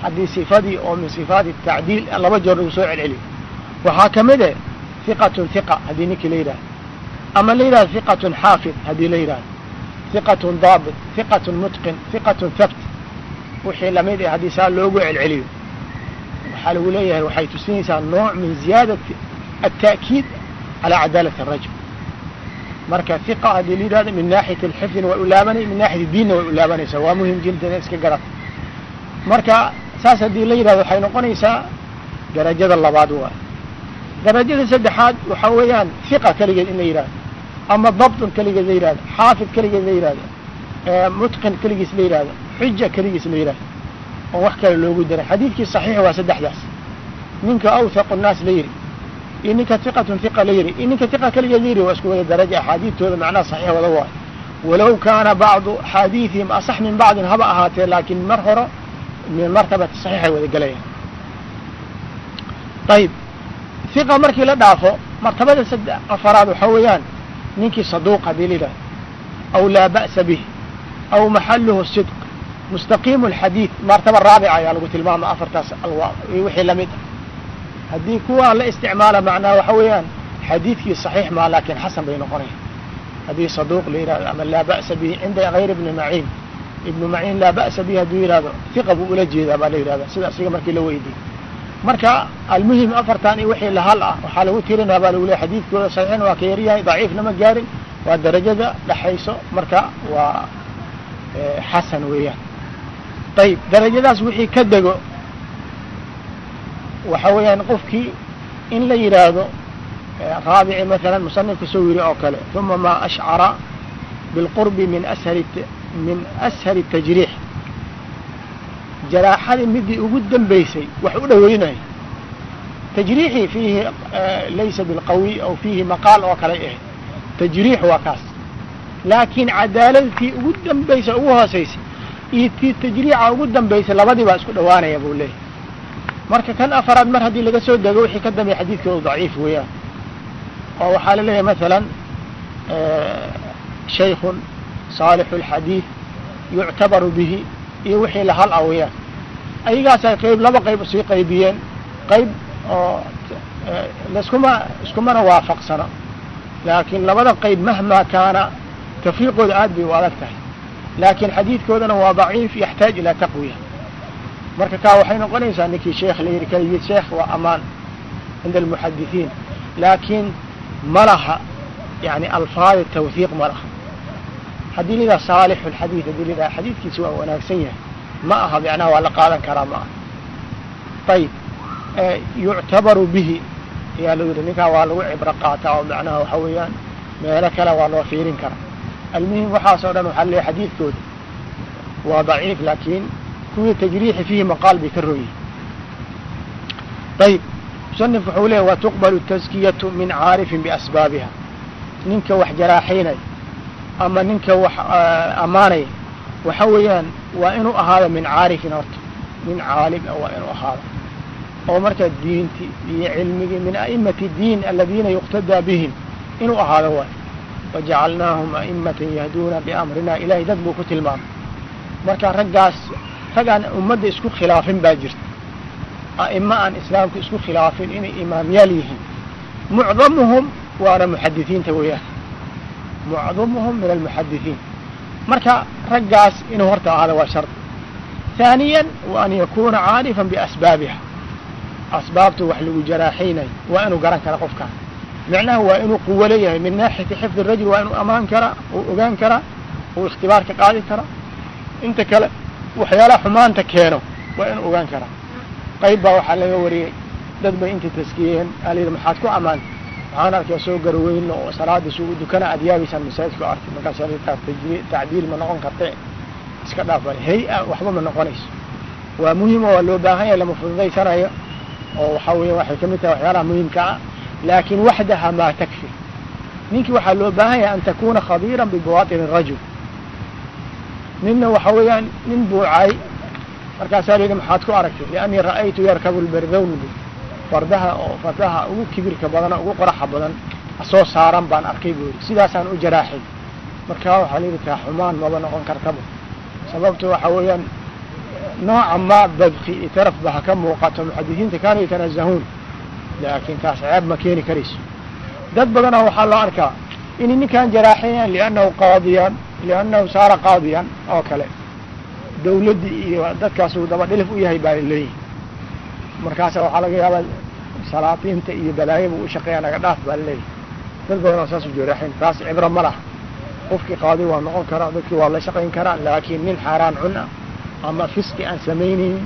haddii sifadii oo min sifaati tacdiil laba jeer lagu soo celceliyo waxaa ka mid e hiqatun hiqa haddii ninkii la yidhahdo ama la yidhahdo hiqatun xaafid haddii la yidhahdo hiqatun daabit hiqatun mutqin hiqatun thabt. Wixii la mid eh haddii saa loogu celceliyo. Waxaa lagu leeyahay waxay tusinaysaa nooc min ziyaadati alta'kiid calaa cadaalati arajul marka hiqa haddii la yidhahdo min naaxiyati alxifdina way u laabanay min naaxiyati diinna way u laabanaysaa waa muhiim jildan in iska garata marka saas haddii la yidhahdo waxay noqonaysaa darajada labaad waay. Darajada saddexaad waxaa weeyaan hiqa keligeed in la yidhahdo ama dabtun keligeed la yidhahdo xaafid keligeed la yidhahdo mutqin keligiis la yidhahdo xuja keligiis la yidhahdo oo wax kale loogu daray xadiidkii saxiixa waa saddexdaas. Ninka awthaqu nnaas la yidhi iyo ninka hiqatun hiqa la yidhi iyo ninka hiqa keligeed la yidhi waa isku wada daraja axaadiidtooda macnaha saxiix wada waayo walow kaana bacdu axaadiiثihim asax min bacdin haba ahaatee laakiin mar hore min martabati saxiixay wada gelayaan ayib hiqa markii la dhaafo martabada afaraad waxaa weeyaan ninkii saduuq haddii layidhahdo aw laa ba'sa bih aw maxaluhu sidq mustaqiimu alxadiid martaba raabica ayaa lagu tilmaama afartaas alwaa iyo wixii la mid ah haddii kuwaan la isticmaala macnaha waxa weeyaan xadiidkii saxiix maa laakiin xasan bay noqonaya haddii saduuq la yihahdo ama laa ba'sa bihi cinda gayr ibni maciin ibnu maciin laa ba'sa bihi hadduu yihahdo hiqa buu ula jeedaa baa la yihahda sida markii la weydiiyey. Marka almuhim afartan iyo wixii lahal ah waxaa lagu tirinaa baa lagu leey xadiidkooda saxiixna waa ka yaryahay daciifna ma gaarin waa darajada dhexayso marka waa xasan weeyaan. Ayib darajadaas wixii ka dego waxa weeyaan qofkii in la yidhaahdo raabici masalan musanifka soo yiri oo kale uma maa ashcara bilqurbi min ashali min ashali tajriix. Jaraaxadii midii ugu dambaysay wax u dhoweynaya tajriixii fiihi laysa bilqawiy aw fiihi maqaal oo kale ahayd tajriix waa kaas. Laakiin cadaaladtii ugu dambaysa ugu hoosaysay iyo tii tajriica ugu dambaysay labadii baa isku dhowaanaya buu leeyahy marka kan afaraad mar haddii laga soo dego wixii ka dambeya xadiidkoodu daciif weeyaan. Oo waxaa la leeyahay masalan shaykun saalixu اlxadiid yuctabaru bihi iyo wixii lahal ah weeyaan ayagaasay qayb laba qayb sii qaybiyeen. Qayb oo laskuma iskumana waafaqsano laakiin labada qayb mahma kaana tafriiqooda aad bay u adag tahay. Laakiin xadiidkoodana waa daciif yaxtaaj ilaa taqwiya. Marka kaa waxay noqonaysaa ninkii sheekh la yidhi kaligii sheekh waa amaan cinda almuxadisiin laakiin ma laha yani alfaadi tawhiiq ma laha haddii lidaa saalixu lxadiid haddii lidaa xadiidkiisi waa wanaagsan yahay. Ma aha macnaha waa la qaadan karaa ma aha. Ayib yuctabaru bihi. Ayaa lagu yidhi ninkaa waa lagu cibro qaataa oo macnaha waxa weeyaan meelo kale waa loo fiirin karaa. Almuhim waxaas oo dhan waxaa leeyahy xadiidkooda. Waa daciif laakiin kuwii tajriixi fiihi maqaal bay ka rooyihin ayib musanif wuxuu leeyahy watuqbalu taskiyatu min caarifin biasbaabiha ninka wax jaraaxaynaya ama ninka wax ammaanaya waxa weeyaan waa inuu ahaado min caarifin horta min caalim ah waa inuu ahaado. Oo marka diinti iyo cilmigii min a'imati diin aladiina yuqtadaa bihim inuu ahaado waay wajacalnaahum a'imatan yahduuna biamrina ilahay dad buu ku tilmaamay. Marka raggaas rag ummadda isku khilaafin baa jirta. A'imo aan islaamka isku khilaafin inay imaamyaal yihiin. Mucdamuhum waana muxadisiinta weeyaan mucdamuhum min almuxadisiin marka raggaas inuu horta ahaado waa shardi haaniyan wa an yakuna caarifan biasbaabiha asbaabta wax lagu jaraaxaynayo waa inuu garan kara qofkaan micnaha waa inuu quwo leeyahay min naaxiyati xifdi rajul waa inuu amaan karaa uu ogaan karaa uu ikhtibaarka qaadi karaa inta kale waxyaalaha xumaanta keeno waa inuu ogaan karaa qayb baa waxaa laga wariyey dad bay intay taskiyeen alayidhi maxaad ku ammaanta waxaan arkay soo garweyn oo salaada sugu dukana aad yaabaysaan masaajidku arkay markaas tacdiil ma noqon karte iska dhaaf bal hay'a waxba ma noqonayso waa muhiim oo loo baahan yahay lama fududaysanayo oo waxaa weya waxay ka mid tahay waxyaalaha muhimka ah laakin waxdaha maa takfi ninkii waxaa loo baahan yahay an takuna khabiiran bibawaطin rajul ninna waxa weeyaan nin buucay markaasaa layidhi maxaad ku aragtay liannii ra'aytu yarkabu lberdown fardaha oo fardaha ugu kibirka badan ugu qoraxa badan soo saaran baan arkay buu yidhi. Sidaasaan u jaraaxay. Markaa waxaa layidhi kaa xumaan maba noqon kartaba sababto waxa weeyaan nooca maa badki iyo taraf ba ha ka muuqato muxadisiinta kaanu yatanazahuun. Laakiin taas ceeb ma keeni karayso. Dad badanoo waxaa loo arkaa inay ninkaan jaraaxayaan liannahu qaadiyan liannahu saara qaadiyan oo kale. Dawladdii iyo dadkaas uu daba dhilif u yahay baa leeyihi markaasa waxaa laga yaabaa salaatiinta iyo balaayaba u shaqeeya naga dhaaf baa laleeyahy dad badan oo saas u jaraaxayn taas cibro ma laha. Qofkii qaadi waa noqon karaa dadkii waa la shaqayn karaa laakiin nin xaaraan cun ah ama fiski aan samaynaynin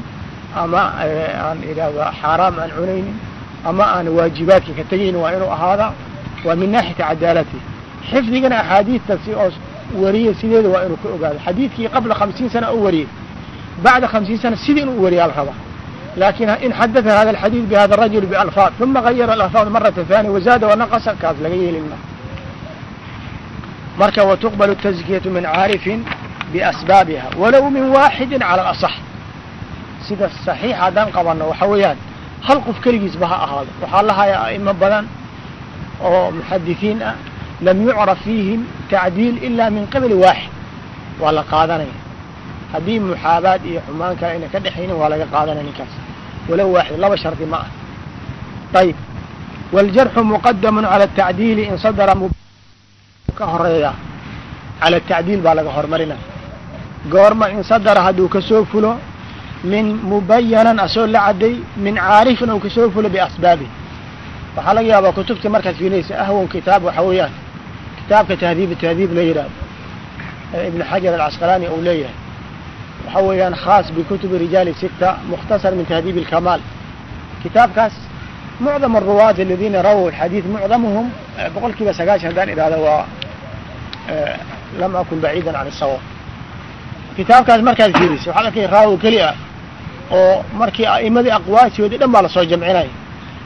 ama aan idhaahdo xaaraam aan cunaynin ama aan waajibaadka ka tegaynin waa inuu ahaadaa waa min naaxiyati cadaalati. Xifdigana axaadiidta si oo wariyay sideeda waa inuu ka ogaado. Xadiidkii qabla hamsiin sana u wariyey. Bacda hamsiin sana sidii inuu wariyaa la rabaa in xadatha hada alxadiid bihada rajul bialfaad uma gayara alalfaad marata thaniya wazaada wanaqasa kaas laga yeelin ma marka watuqbalu tazkiyatu min caarifin biasbaabiha walow min waaxidin cala alasax sida saxiix haddaan qabanno waxa weeyaan hal qof keligiisba ha ahaado waxaa la hayaa a'imo badan oo muxadisiin ah lam yucraf fiihim tacdiil ila min qabli waaxid waa la qaadanaya haddii muxaabaad iyo xumaan kale ayna ka dhexaynin waa laga qaadanaya ninkaas. Walow waaxid laba shardi ma ah ayib wاljarxu muqadamu cala atacdiili in sadara ka horreeya. Cala atacdiil baa laga hormarinaya goorma in sadara hadduu ka soo fulo min mubayanan asoo la cadday min caarifin ou ka soo fulo biasbaabi. Waxaa laga yaabaa kutubta markaad fiilaysa ahwan kitaab waxa weeyaan. Kitaabka tahdiib tahdiib la yidhahdo ee ibn xajar alcasqalaani uu leeyahay waxa weeyaan khaas bikutubi rijaali sita mukhtasar min tahdiib alkamaal kitaabkaas mucdam aruwaat aladiina rawow alxadiid mucdamuhum boqol sagaashan haddaan idhahdo waa lam akun baciidan can isawaab kitaabkaas markaad fiirisa waxaad arkay raawo keli ah oo markii a'imadii aqwaashoodii dhan baa la soo jamcinaya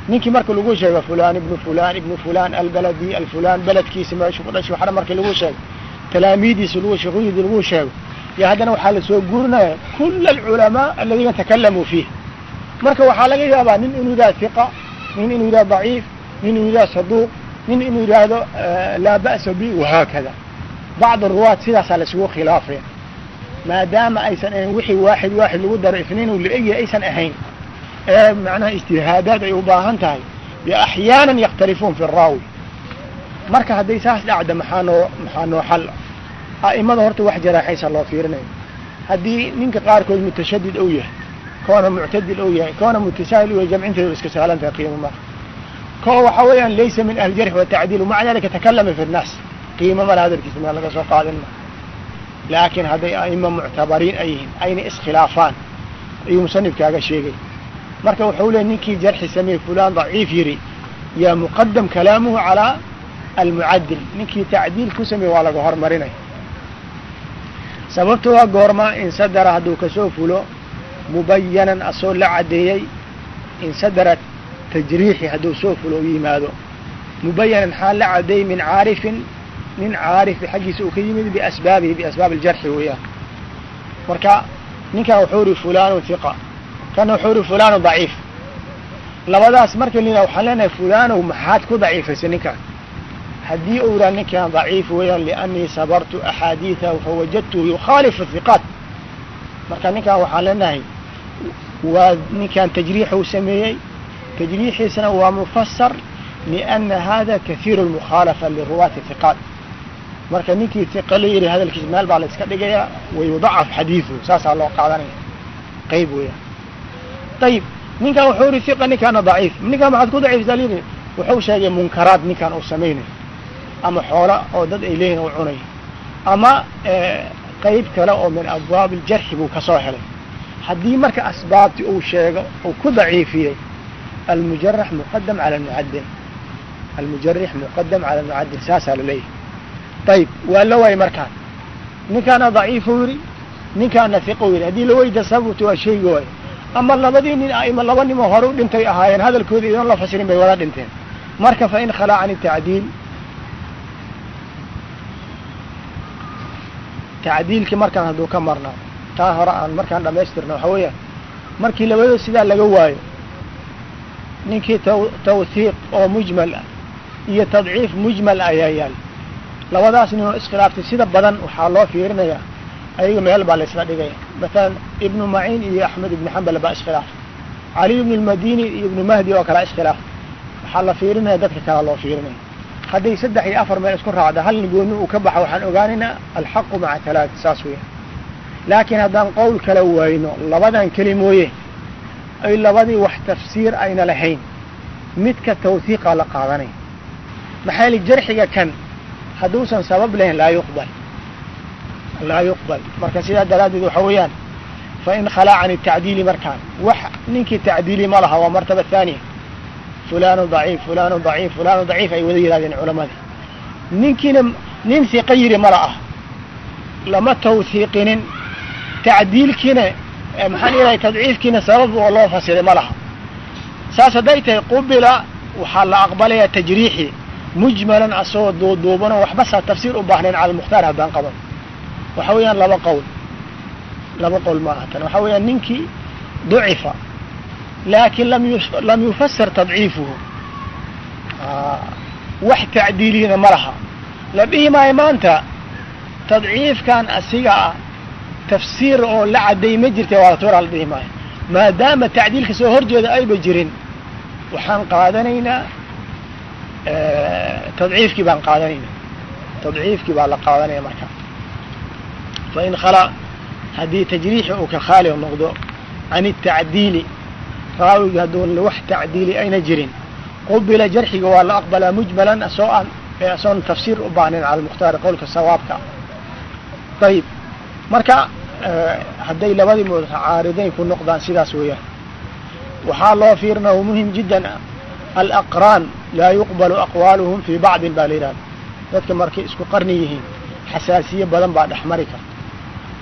ninkii marka lagu sheego fulan ibnu fulan ibnu fulan albaladi alfulan beledkiisa meeshu ku dhashay waxna markii lagu sheego talaamiidiisa lagu shekuyidii lagu sheego yo haddana waxaa la soo guurinaya kula alculamaa aladiina takalamuu fiih marka waxaa laga yaabaa nin inuu yidhahdo hiqa nin inuu yidhahdo daciif nin inuu yidhahdo saduuq nin inuu yidhaahdo laa ba'sa bi wahaakada bacd ruwaat sidaasaa laisugu khilaafaya maadaama aysan ahayn wixii waaxid waaxid lagu daro isniin uu la-egyahay aysan ahayn ee macnaha ijtihaadaad ay u baahan tahay axyaanan yakhtalifuun fi raawi. Marka hadday saas dhacda maxaa noo maxaa noo xal a'imada horta wax jaraaxaysa loo fiirinayo. Haddii ninka qaarkood mutashadid ou yahay koona muctadil ou yahay koona mutasaahil u yahay jamcinteedu iska sahlan tahay qiimo mara koo waxa weeyaan laysa min ahli jarxi watacdiil maca dalika takalama fi nnaas. Qiimo mala hadalkiisa meel laga soo qaadin ma. Laakiin hadday a'imo muctabariin ay yihiin ayna iskhilaafaan ayuu musanifkaaga sheegay. Marka wuxuu leey ninkii jarxi sameeyey fulan daciif yiri yaa muqadam kalaamuhu calaa almucadil ninkii tacdiil ku sameeye waa laga hormarinaya sababta waa goorma in sadara hadduu ka soo fulo mubayanan asoo la caddeeyey in sadara tajriixi hadduu soo fulo u yimaado. Mubayanan xaa la caddeeyey min caarifin nin caarifi xaggiisa uu ka yimid biasbaabihi biasbaab aljarxi weeyaan. Marka ninkan wuxuu ihi fulanu hiqa kana wuxuu ihi fulanu daciif. Labadaas marka lina waxaan leenahay fulanow maxaad ku daciifaysay ninkan haddii uu yidhaha ninkan daciif weeyaan liannii sabartu axaadiidahu fawajadtuhu yukhaalifu hiqaat marka ninkan waxaan leenahay waa ninkan tajriixuu sameeyey. Tajriixiisana waa mufasar liana hada kahiiru lmukhaalafa liruwaati hiqaat marka ninkii hiqa la yidhi hadalkiisa meel baa la iska dhigayaa wayudacaf xadiiduhu saasaa loo qaadanaya. Qayb weeyaan. Ayib ninkan wuxuu yihi hiqa ninkaana daciif. Ninkan maxaad ku daciifsaa lyidhi wuxuu sheegay munkaraad ninkan uu samaynayo ama xoola oo dad ay leeyihiin uu cunayo ama qayb kale oo min abwaab iljarxi buu ka soo helay. Haddii marka asbaabti uu sheego uu ku daciifiyey almujarax muqadam cala almucadil almujarix muqadam cala almucadil saasaa la leeyahay ayib waa la waayey markaan ninkaana daciifu yidhi ninkaana hiqu yidhi. Haddii la weyda sababta waa sheegi waayo ama labadii nin aima laba nimoo hore u dhintay ahaayeen hadalkooda idoon la fasirin bay wada dhinteen. Marka fa in khalaa can tacdiil tacdiilkii markaan hadduu ka marnaa taa hore aan markaan dhamaystirna waxa weeyaan markii labadoo sidaa laga waayo ninkii tawthiiq oo mujmal ah iyo tadciif mujmal ayaa yaal. Labadaas nin oo iskhilaaftay sida badan waxaa loo fiirinayaa ayaga meel baa la isla dhigaya masalan ibnu maciin iyo axmed ibnu xambal baa iskhilaaf. Cali ibnu lmadini iyo ibnu mahdi oo kala iskhilaaf. Waxaa la fiirinaya dadka kala loo fiirinaya hadday saddex iyo afar meel isku raacda hal gooni uu ka baxa waxaan ogaanaynaa alxaqu maca talaat saas weya laakiin haddaan qowl kala wayno labadan keli mooye ay labadii wax tafsiir ayna lahayn midka tawhiiqaa la qaadanaya maxaa li jarxiga kan hadduusan sabab lahayn laa yuqbal. Laa yuqbal. Marka sidaa daraaddeed waxa weeyaan fa in khalaa can tacdiili markaan. Wax ninkii tacdiili ma laha waa martaba haaniya fulanu daciif fulanu daciif fulanu daciif ay wada yidhahdeen culamadii ninkiina nin hiqa yidhi mala ah lama tawhiiqinin tacdiilkiina maxaan ilahay tadciifkiina sabab oo loo fasiray ma laha saas hadday tahay qubila waxaa la aqbalayaa tajriixi mujmalan asagoo duuduubanoo waxba tafsiir u baahnayn cala haddaan qaban waxa weeyaan laba qowl laba qowl ma aha waxa weeyaan ninkii ducifa laakin lam yufasar tadciifuhu wax tacdiiliyana ma laha la dhihi maayo maanta tadciifkan asiga ah tafsiir oo la cadday ma jirta waa la dhihi maayo maadaama tacdiilka soo horjeeda ayba jirin waxaan qaadanaynaa tadciifkii baan qaadanaynaa tadciifkii baa la qaadanaya marka fain khalaa haddii tajriixi uu ka khaali noqdo can itacdiili raawiga hadduun wax tacdiili ayna jirin. Qubila jarxiga waa la aqbalaa mujmalan asoo aan asoon tafsiir u baahnayn cala almukhtaari qowlka sawaabka. Ayib marka hadday labadii mutacaaridayn ku noqdaan sidaas weeyaan. Waxaa loo fiirina o muhiim jiddan alaqraan laa yuqbalu aqwaaluhum fii bacdin baa la yidhahda dadka markay isku qarni yihiin xasaasiye badan baa dhex mari karta.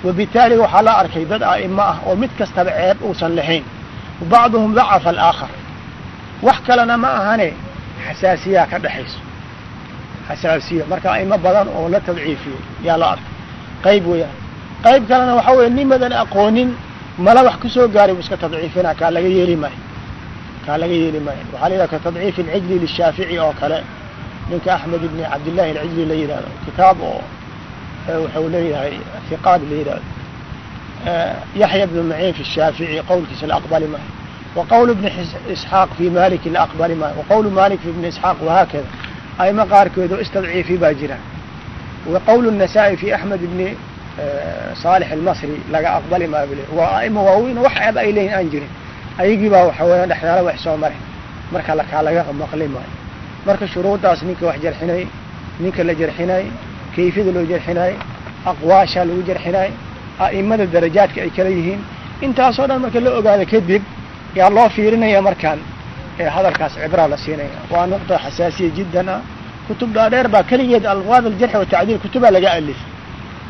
Wabitaali waxaa la arkay dad a'imo ah oo mid kastaba ceeb uusan lahayn bacduhum dacafa alaakhar wax kalena ma ahane xasaasiyaa ka dhexayso xasaasiya marka a'imo badan oo la tadciifiyey yaa la arkay qayb weeyaan qayb kalena waxa weeye nimadan aqoonin mala wax ku soo gaaray bu iska tadciifina kaa laga yeeli maayo kaa laga yeeli maayo waxaa la yidhaha ka tadciif alcijli lishaafici oo kale ninka axmed ibni cabdillahi alcijli la yidhahdo kitaab oo wuxuu leeyahay hiqaad la yidhahdo bnu maciin fi shaafici qowlkiisa la aqbali maayo wa qowl ibni isxaaq fi maliki la aqbali maayo wa qowlu malik fi ibni isxaaq wahaakada aima qaarkood oo istadciifi baa jira wa qowl الnasaa-i fi axmed ibni saalix almasri laga aqbali maayo bule waa aima waaweyn wax ceeb ay leeyihiin aan jirin ayagii baa waxa weeyaan dhexyaala wax soo maray marka lakaa laga maqli maayo marka shuruuddaas ninka wax jarxinay ninka la jarxinay kayfiyada loo jarxinay aqwaasha lagu jarxinay a'imada darajaadka ay kala yihiin intaasoo dhan marka la ogaado kadib yaa loo fiirinaya markaan ee hadalkaas cibraa la siinaya waa nuqda xasaasiya jiddan ah kutub dhaadheer baa keligeed alfaad aljarxi watacdiil kutubaa laga alifay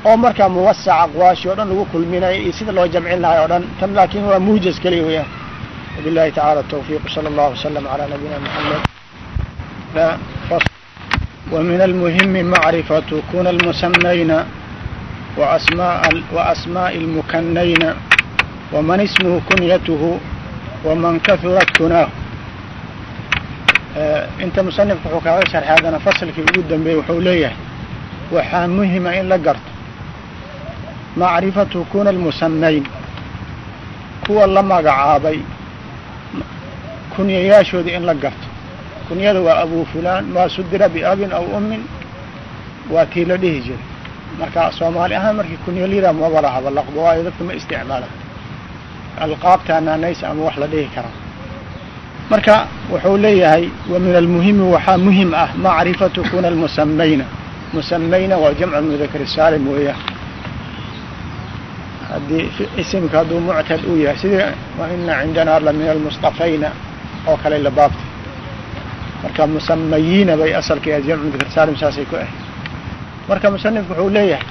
oo markaa muwasac aqwaashi oo dhan lagu kulminaya iyo sida loo jamcin lahay oo dhan tan laakiin waa muujaz keliya weeyaan wabillahi tacala tawfiiq sala allahu wasalam calaa nabiyina maxamed ومن المهم معرفة كون المسمين وأسماء, وأسماء المكنين ومن اسمه كنيته ومن كثرت كناه inta musanifka wuxuu kaaga sharxay haddana fasalkii ugu dambeeyey wuxuu leeyahay waxaa muhima in la garto macrifatu kuna almusamayn kuwa la magacaabay kunyayaashooda in la garto kunyada waa abu fulaan maa sudira biabin aw ummin waa tii la dhihi jiray marka soomaali ahaan markii kunya lira maba lahaba laqbo waayo dadka ma isticmaala alqaabta naanays ama wax la dhihi karaa marka wuxuu leeyahay wa min almuhimi waxaa muhiim ah macrifatu kuna almusamayna musamayna waa jamcu mudakari saalim weeyaan haddii isimka hadduu muctad uu yahay sidii wa ina cindana la min almustafayna oo kale la baabtay. Marka musamayiina bay asalka jamcu mudakar saalim saasay ku ahayd marka musanifku wuxuu leeyahay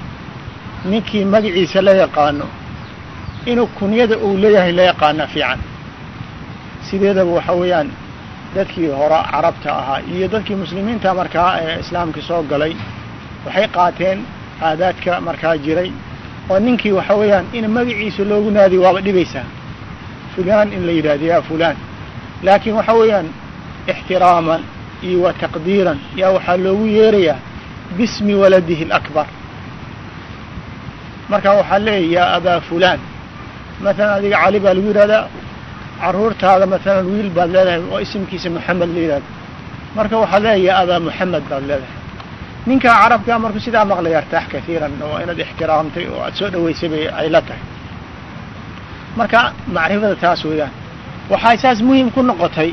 ninkii magaciisa la yaqaano inuu kunyada uu leeyahay la yaqaana fiican. Sideedaba waxa weeyaan dadkii hore carabta ahaa iyo dadkii muslimiinta markaa ee islaamka soo galay waxay qaateen aadaadka markaa jiray. Oo ninkii waxa weeyaan in magaciisa loogu naadiyo waaba dhibaysaa. Fulaan in la yidhahdo yaa fulaan. Laakiin waxa weeyaan ixtiraaman iyo wa taqdiiran yaa waxaa loogu yeerayaa bismi waladihi alakbar. Marka waxaa leeyahy yaa abaa fulaan. Maalan adiga cali baa lagu yidhahdaa caruurtaada maalan wiil baad leedahay oo isimkiisa moxamed la yidhahdo marka waxaad leedahay yaa abaa moxamed baad leedahay. Ninkaa carabkaa markuu sidaa maqlay artaax kaiiran oo inaad ixtiraamtay oo aad soo dhaweysay bay ay la tahay. Marka macrifada taas weeyaan. Waxay saas muhiim ku noqotay.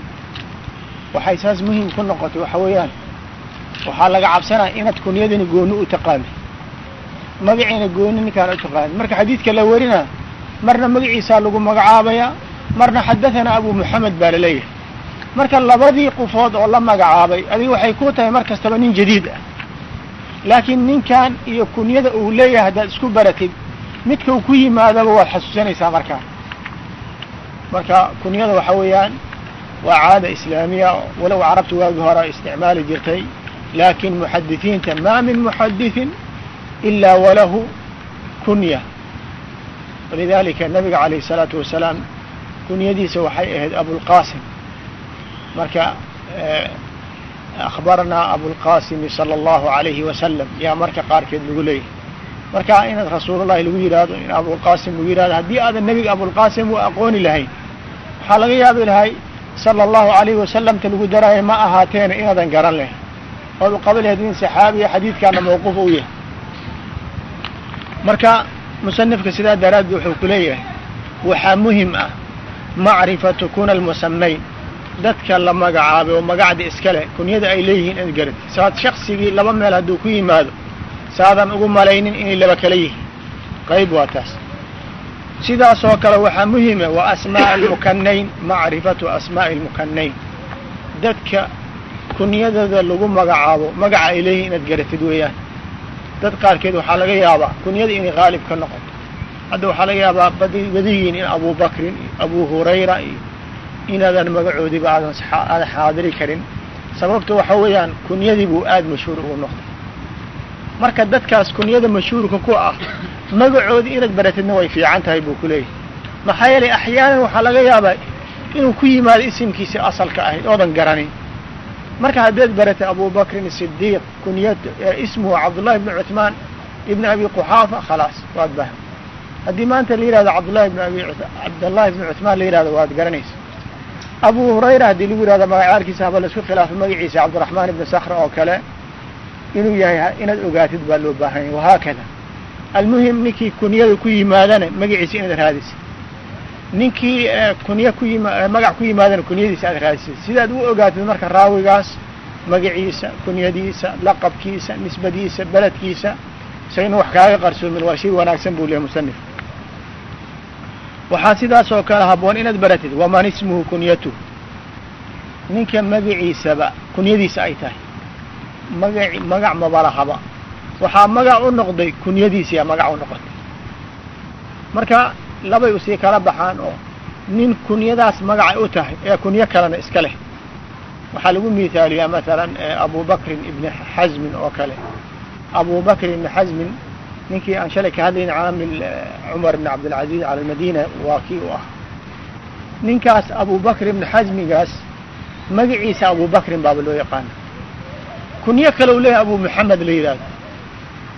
Waxay saas muhiim ku noqotay waxa weeyaan waxaa laga cabsanaya inaad kunyadani gooni u taqaani. Magaciina gooni ninkaan u taqaani. Marka xadiidka la warina marna magaciisaa lagu magacaabayaa marna xadathana abu moxamed baa la leeyahay marka labadii qofood oo la magacaabay adiga waxay ku tahay mar kastaba nin jadiid ah. Laakiin ninkan iyo kunyada uu leeyahay haddaad isku baratid midka uu ku yimaadaba waad xasuusanaysaa markaa marka kunyada waxa weeyaan waa caada islaamiya walow carabta waagi hore isticmaali jirtay laakin muxadisiinta ma min muxadiثin ilaa walahu kunya walidalika nabiga calayh الsalaatu wasalaam kunyadiisa waxay ahayd abulqasim marka akhbarnaa abulqasimi salى اllahu عalayhi wasalam yaa marka qaarkeed lagu leeyahay marka inaad rasuulullahi lagu yidhaahdo in abulqasim lagu yidhahdo haddii aadan nebiga abulqasim u aqooni lahayn waxaa laga yaabi lahay sala allahu alayhi wasalamta lagu daraayo ma ahaateena inaadan garan lahayn ood u qaba lahayd nin saxaabiya xadiidkaana mawquuf u yahay. Marka musanifka sidaa daraaddeed wuxuu ku leeyahay waxaa muhiim ah macrifatu kuna almusamayn dadka la magacaabay oo magacda iska leh kunyada ay leeyihiin inaad garatid. Saad shaksigii laba meel hadduu ku yimaado saadan ugu malaynin inay laba kala yihiin. Qayb waa taas. Sidaas oo kale waxaa muhima wa asmaaءi almukanayn macrifatu asmaaءi almukanayn dadka kunyadooda lagu magacaabo magaca ay inaad garatid weeyaan. Dad qaarkeed waxaa laga yaabaa kunyada inay haalib ka noqoto. Hadda waxaa laga yaabaa badiyiin in abu bakrin iyo abu hurayra iyo inaadan magacoodiba aadan aadan xaadiri karin. Sababta waxa weeyaan kunyadii buu aada mashhuur ugu noqday. Marka dadkaas kunyada mashhuurka ku ah magacoodii inaad baratidna way fiican tahay buu ku leeyahay. Maxaa yeelay axyaanan waxaa laga yaabaa inuu ku yimaado isimkiisa asalka ahayd oodan garanin marka haddaad baratay abu bakrin sidiiq kunyad ismuhu cabdullahi ibni cuثmaan ibni abi quxaafa khalaas waad bahm haddii maanta la yihahdo cabdullahi ibn abi cabdullahi ibni cuثmaan la yihahdo waad garanaysa. Abu hurayra haddii lagu yihahdo magacaalkiisa haba la isku khilaafo magaciisa cabdiraxmaan ibni sakra oo kale inuu yahay inaad ogaatid baa loo baahanya wahaakada almuhim ninkii kunyada ku yimaadana magaciisa inaad raadisay ninkii kunya ku yima magac ku yimaadana kunyadiisa aad raadisay. Sidaad u ogaatid marka raawigaas magaciisa kunyadiisa laqabkiisa nisbadiisa beledkiisa isagana wax kaaga qarsoomin waa shay wanaagsan buu leehay musanif waxaa sidaas oo kale haboon inaad baratid waman ismuhu kunyatuh ninka magaciisaba kunyadiisa ay tahay. Magac magac mabalahaba waxaa magac u noqday kunyadiisiyaa magac u noqotay. Marka labay u sii kala baxaan oo nin kunyadaas magacay u tahay ee kunyo kalena iska leh. Waxaa lagu mithaaliyaa masalan abu bakrin ibni xasmin oo kale. Abu bakrin ibni xasmin ninkii aan shalay ka hadlayna caamil cumar ibn cabdilcaziz cala almadina waa kii u ah. Ninkaas abu bakr ibni xasmigaas magaciisa abu bakrin baaba loo yaqaana kunyo kale u leeyahay abu moxamed la yidhaahdo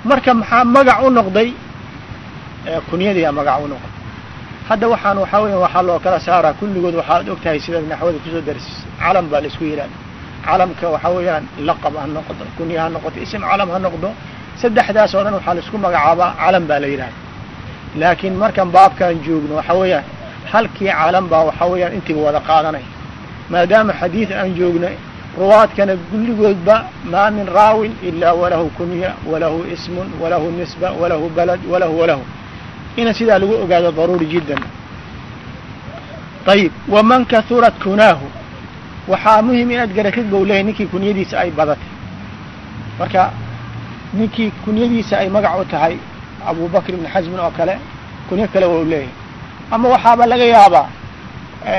marka maxaa magac u noqday? Kunyadiyaa magac u noqday hadda waxaan waxaa weya waxaa loo kala saaraa kulligood waxaad og tahay sidaad naxwada ku soo darsisay calam baa la isku calamka waxaa weeyaan laqab ha noqdo kunya ha noqoto ism calam ha noqdo. Saddexdaas oo dhan waxaa la isku magacaabaa calam baa la yidhahda laakiin markan baabkaan joogno waxaa weeyaan halkii calam baa waxaa weeyaan intiiba wada qaadanay. Maadaama xadiid aan joogno ruwaadkana kulligoodba maa min raawin ilaa walahu kunya walahu ismun walahu nisba walahu balad walahu walahu ina sidaa lagu ogaado daruuri jiddan ayib waman kahurat kunaahu waxaa muhiim inaad garatid bau leeyahy ninkii kunyadiisa ay badatay marka ninkii kunyadiisa ay magac u tahay abu bakr ibn xasmin oo kale kunyo kale waa u leeyahay ama waxaaba laga yaabaa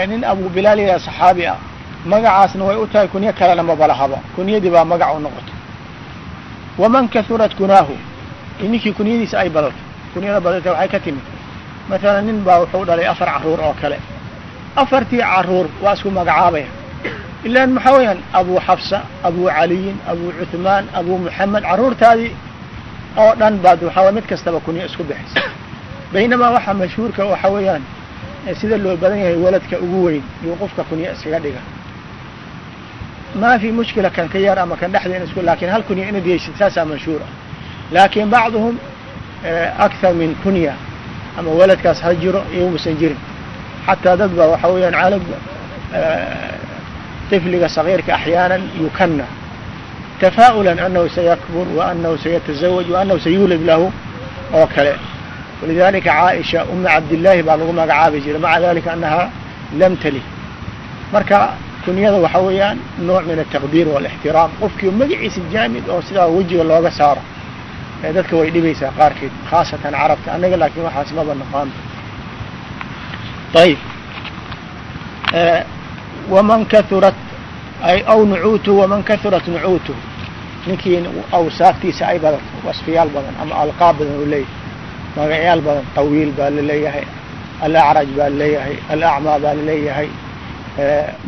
nin abu bilaal yaha saxaabi ah magacaasna way u tahay kunyo kalena mabalahaba kunyadii baa magac u noqotay waman kahurat kunaahu ninkii kunyadiisa ay badatay kunyada badatay waxay ka timid. Masalan nin baa wuxuu dhalay afar carruur oo kale. Afartii carruur waa isku magacaabaya. Ilaan maxaa weeyaan? Abu xafsa abu caliyin abu cuثmaan abu moxamed carruurtaadii oo dhan baad waxaa mid kastaba kunyo isku bixisa baynamaa waxaa mashhuurka waxa weeyaan sida loo badan yahay waladka ugu weyn yuu qofka kunyo iskaga dhiga. Ma fi mushkila kan ka yar ama kan dhexdeen isku laakiin hal kunya inad yeeshid saasaa mashhuur laakin bacduhum akthar min kunya ama waladkaas ha jiro iyo musan jirin xataa dad ba waxa weeyaan caalam طفliga صغيirka أحyaaنا yukana تفاؤلا أنhu sayكبر وأنhu sayتزوج وأنhu sayuulad lahu oo kale ولذلika cاaئشha أma cabdاللahi baa lagu magacaabi jiray maعa ذalika أنaha lam tli marka kunyada waxa weeyaan nooع min التqديr والاحتiraam qofkii magaciisa jaamid oo sidaa wejiga looga saaro dadka way dhibaysaa qaarkeed khaasatan carabta anaga laakin waxaas maba naqaano ayb waman kahurat ay aw nucuutuhu waman kahurat nucuutuhu ninkii awsaaftiisa ay badato wasfiyaal badan ama alqaab badan uu leeyahay. Magacyaal badan tawiil baa la leeyahay alacraj baa la leeyahay alacmaa baa la leeyahay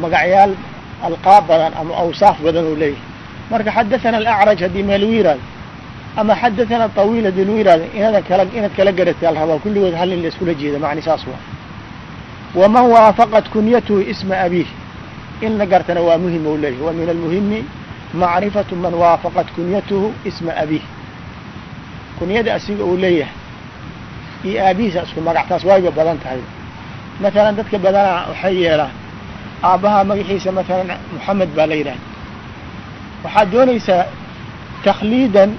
magacyaal alqaab badan ama awsaaf badan uu leeyahay. Marka xadathana alacraj haddii meel yihahdo ama xadathana tawiil haddii lagu yihahdo inaad kala inaad kala garatay al rabaa kulligood hal in la iskula jeeda macni saas waa waman waafaqat kunyatuhu isma abiih in la gartana waa muhiim ou leeyahy wa min almuhimi macrifatu man waafaqat kunyatuhu isma abiih kunyada asiga uu leeyahay iyo aabihiisa isku magac taas wayba badan tahay matalan dadka badanaa waxay yeelaan aabbaha magaxiisa matalan moxamed baa la yidhahda waxaad doonaysaa takhliidan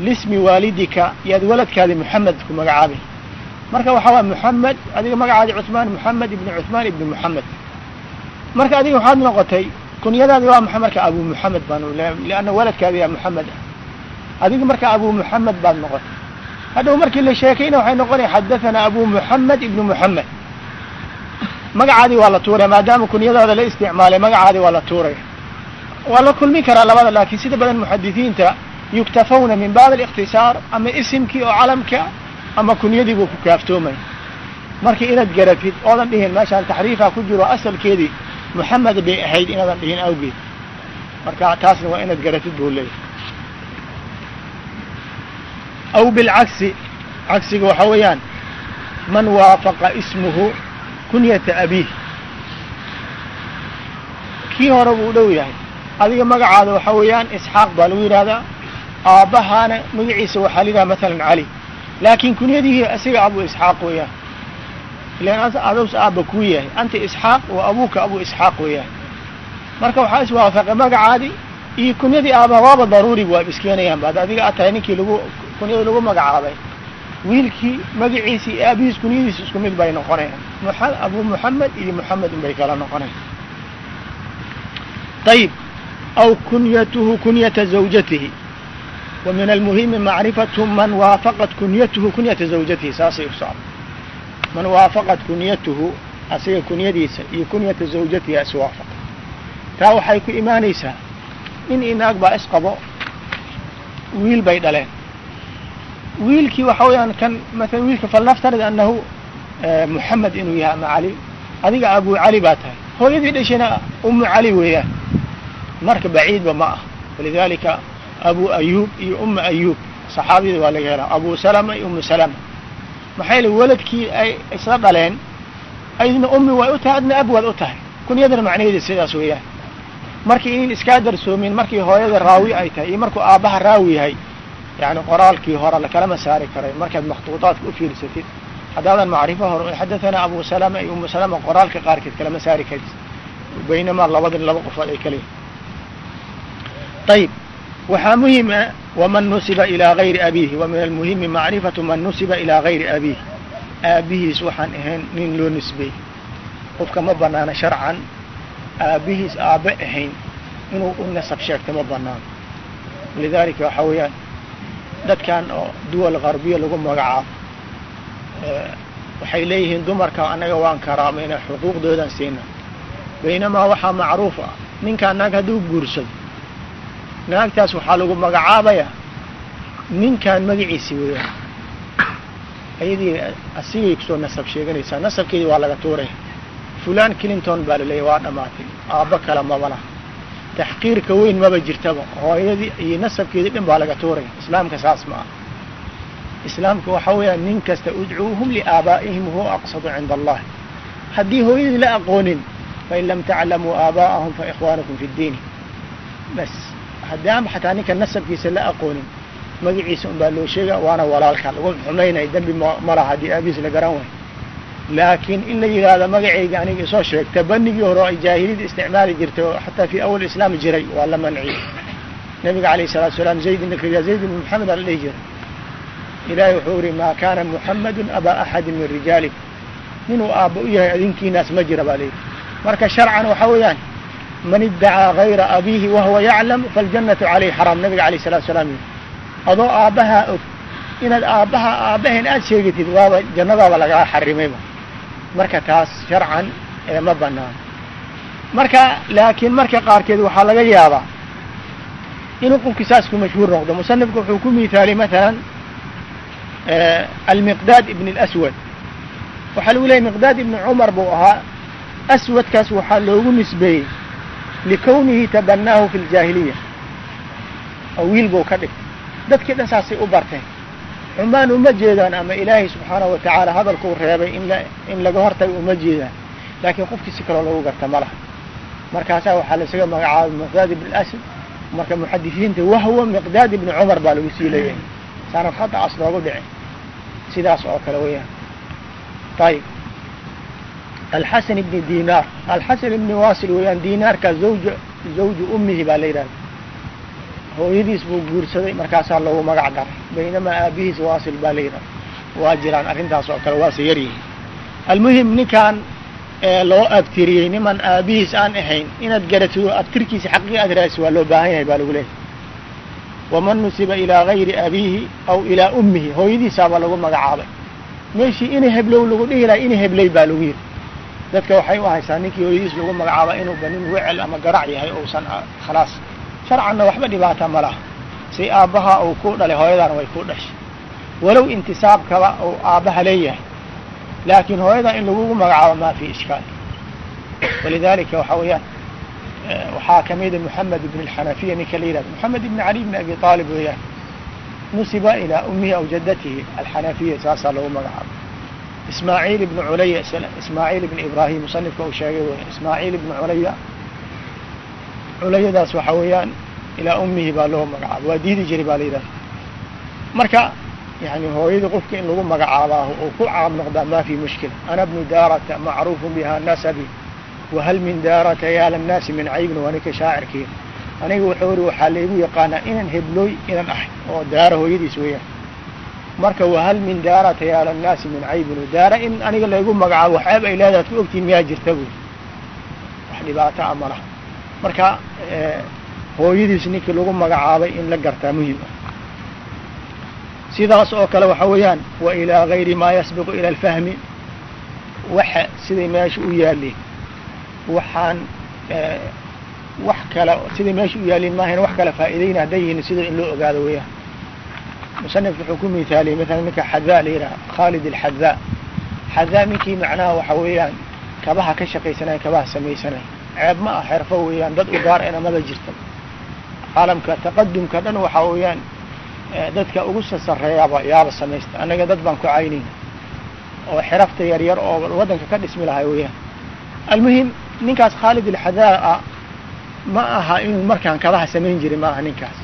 lismi waalidika iyaad waladkaadi moxamed ku magacaabay marka waxaa waa moxamed adiga magacaadi cuثmaan moxamed ibni cuثmaan ibni moxamed marka adiga waxaad noqotay kunyadaadi waa maxay? Marka abu moxamed baan lianna waladkaadi yaa moxamed ah adiga marka abu moxamed baad noqotay. Hadhow markii la sheekayna waxay noqonaya xadathana abu moxamed ibni moxamed magacaadii waa la tuuraya maadaama kunyadaada la isticmaalay magacaadii waa la tuuraya waa la kulmin karaa labada laakiin sida badan muxadisiinta yugtafawna min baabi alikhtisaar ama isimkii oo calamka ama kunyadii buu ku kaaftoomay marka inaad garatid oodan dhihin meeshaan taxriifaa ku jiro asalkeedii muxamed bay ahayd inaadan dhihin awgeed marka taasna waa inaad garatid buu leeyahy aw bilcagsi cagsiga waxaa weeyaan man waafaqa ismuhu kunyata abiih kii hore buu dhow yahay adiga magacaada waxaa weeyaan isxaaq baa lagu yidhaahdaa aabbahaana magaciisa waxaa la yidhaha matalan cali. Laakin kunyadihii asiga abu isxaaq weeyaan. Ilan adows aabba kuu yahay. Anta isxaaq wa abuka abu isxaaq weeyaan. Marka waxaa iswaafaqay magacaadi iyo kunyadii aabbaha waaba daruuri waa iskeenayaan ba ad adiga ad tahay ninkii lagu kunyada lagu magacaabay. Wiilkii magaciisa iyo aabihiis kunyadiisa isku mid bay noqonayaan. Abu moxamed iyo moxamed un bay kala noqonayan ayib aw kunyatuhu kunyata zawjatihi min almuhimi macrifatu man waafaqat kunyatuhu kunyata zawjatihi saasay u socda man waafaqat kunyatuhu asiga kunyadiisa iyo kunyata zawjatihi iswaafaqa taa waxay ku imaanaysaa nin inaag baa isqabo wiil bay dhaleen wiilkii waxa weeyaan kan maala wiilka falnaftarid anahu moxamed inuu yahay ama cali adiga abu cali baa tahay hooyadii dhashayna umu cali weeyaan marka baciidba ma ah walidalika abu ayub iyo uma ayub saxaabiyada waa laga helaa. Abu salama iyo umu salama. Maxaa yele weladkii ay isla dhaleen aydna umi way u tahay adna ab u tahay. Kunyadana macnaheeda sidaas weeyaan. Markii inin iskaa darsoomin markii hooyada raawi ay tahay iyo markuu aabbaha raawi yahay yani qoraalkii hore lakalama saari karay markaad makhtuuطaadka u fiirsatid haddaadan macrifo hore xadathana abu salama iyo umu salama qoraalka qaarkeed kalama saari karis baynamaa labadin laba qofood ay kaleyihin ayib waxaa muhima waman nusiba ilaa gayri abiihi wa min almuhimi macrifatu man nusiba ilaa gayri abiihi. Aabihiis waxaan ahayn nin loo nisbeey qofka ma banaana sharcan aabihiis aabbe ahayn inuu u nasab sheegto ma banaano lidalika waxaa weeyaan dadkan oo duwal garbiya lagu magacaabo waxay leeyihiin dumarka annaga waan karaamayna xuquuqdoodan siina. Baynamaa waxaa macruuf ah ninkaa naag hadduu guursado naagtaas waxaa lagu magacaabaya ninkan magaciisi weeyaan ayadii asigay ku soo nasab sheeganaysaa nasabkeedii waa laga tuuraya. Fulan clinton baa laleeyahy waa dhamaatay aabbo kale maba laha taxqiirka weyn maba jirtaba. Hooyadii iyo nasabkeedii dhan baa laga tuuraya. Islaamka saas ma ah islaamka waxaa weeyaan nin kasta udcuuhum liaabaa'ihim huwa aqsadu cinda allahi haddii hooyadii la aqoonin fain lam taclamuu aabaa'ahum fa ikhwaanukum fi ddiini bas haddii aanba xataa ninka nasabkiisa la aqoonin magaciisa un baa loo sheega waana walaalka. Lagu xumaynaya dembi ma haddii aabihiis la garan waayo. Laakiin in la yidhaahdo magacayga aniga isoo sheeg tabanigii hore ay jaahiliyada isticmaali jirtay oo xataa fii awal islaam jiray waa la manciyey nabiga alayh salatu salaam zayd inaka zayd ibn moxamed aa la dhihi jiray. Ilaahay wuxuu yihi maa kaana muxamadun abaa axadin min rijaalikum ninuu aabba u yahay adinkiinaas ma jira baa layidhi marka sharcan waxaa weeyaan man iddacaa gayra abiihi wahuwa yaclam faljannatu caleyh xaraam. Nabiga alayh salatu salaam yidhi adoo aabbahaa og inaad aabbaha aabbahayn aad sheegatid waaba jannadaaba lagaa xarimayba marka taas sharcan ma banaano marka laakiin marka qaarkeed waxaa laga yaabaa inuu qofki saas ku mashhuur noqdo. Musanifku wuxuu ku miithaalay maalan almiqdaad ibn اlaswad waxaa lagu leeyay miqdaad ibni cumar buu ahaa aswadkaas waxaa loogu nisbeeyey likownihi tabanaahu fi ljaahiliya oo wiil buu ka dhigtay dadkii dhan saasay u barteen xumaan uma jeedaan ama ilaahay subxaanahu wa tacaala hadalkuu reebay in la in laga hortago uma jeedaan laakiin qofkii si kaloo lagu garta ma laha markaasaa waxaa laisaga magacaabay miqdaad ibn aswad marka muxadisiinta wahwa miqdaad ibni cumar baa lagu sii leeyahay saana khataas loogu dhicin sidaas oo kale weeyaan ayib alxasan ibni dinaar alxasan ibni wasil weeyaan dinaarka zawja zawju ummihi baa la yidhahda hooyadiis buu guursaday markaasaa loogu magac daray baynamaa aabihiis waasil baa la yidhahda waa jiraan arrintaas oo kale waase yaryihin almuhim ninkaan loo abtiriyey niman aabihiis aan ahayn inaad garatido abtirkiisa xaqiiqa aad raadis waa loo baahan yahay baa lagu leeyahay. Waman nusiba ilaa gayri abiihi aw ilaa ummihi. Hooyadiisaabaa lagu magacaabay. Meeshii ina heblow lagu dhihi laha ina hebley baa lagu yidhi dadka waxay u haysaa ninkii hooyadiis lagu magacaaba inuuba nin wecel ama garac yahay ousan khalaas. Sharcanna waxba dhibaata ma laha. Si aabbaha uu ku dhalay hooyadana way ku dhashay. Walow intisaabkaba uu aabbaha leeyahay. Laakiin hooyada in lagugu magacaabo ma fi ishkaal walidalika waxa weeyaan waxaa kamida moxamed ibn alxanafiya ninka la yihahdo moxamed ibn cali ibn abi aalib weeyaan. Nusiba ilaa ummihi aw jaddatihi alxanafiya saasaa lagu magacaabo ismaaciil ibn culaya ismaaciil ibn ibrahim musanifka uu sheegay wey ismaaciil ibn culaya culayadaas waxa weeyaan ilaa ummihi baa loo magacaabo waa diidi jiray baa la yidhahda marka yani hooyadii qofka in lagu magacaabaaho oo ku caab noqdaa ma fi mushkila ana bnu daarata macruufu biha nasabi. Wahal min daarata yaalla nnaasi min caybin? Waa ninka shaacirkiina aniga wuxuu uri waxaa laygu yaqaanaa inan heblooy inan ahay oo daara hooyadiis weeyaan marka wahal min daarata yaalla nnaasi min caybin daara in aniga laygu magacaabo waxaab ay leedahay ad ku ogtiin miyaa jirta buy wax dhibaato a ma laha. Marka hooyadiis ninkii lagu magacaabay in la gartaa muhiim ah. Sidaas oo kale waxa weeyaan wa ilaa gayri maa yasbiqu ila alfahmi. Waxa siday meesha u yaaliin waxaan wax kale siday meesha u yaaliin maahayn wax kale faa'iidayna hadday sida in loo ogaado weeyaan musanifku wuxuu ku mithaaliyey maala ninka xadaa la yidhaha khaalid alxadaa xadaa ninkii macnaha waxa weeyaan kabaha ka shaqaysanaya kabaha samaysanaya ceeb ma ah xerfo weeyaan dad u gaar ena maba jirta caalamka taqadumka dhan waxa weeyaan dadka ugu sasareeyaaba yaaba samaysta annaga dad baan ku caynayna oo xirafta yar yar oo waddanka ka dhismi lahay weeyaan almuhim ninkaas khaalid alxadaa ah ma aha inuu markaan kabaha samayn jirin ma aha ninkaas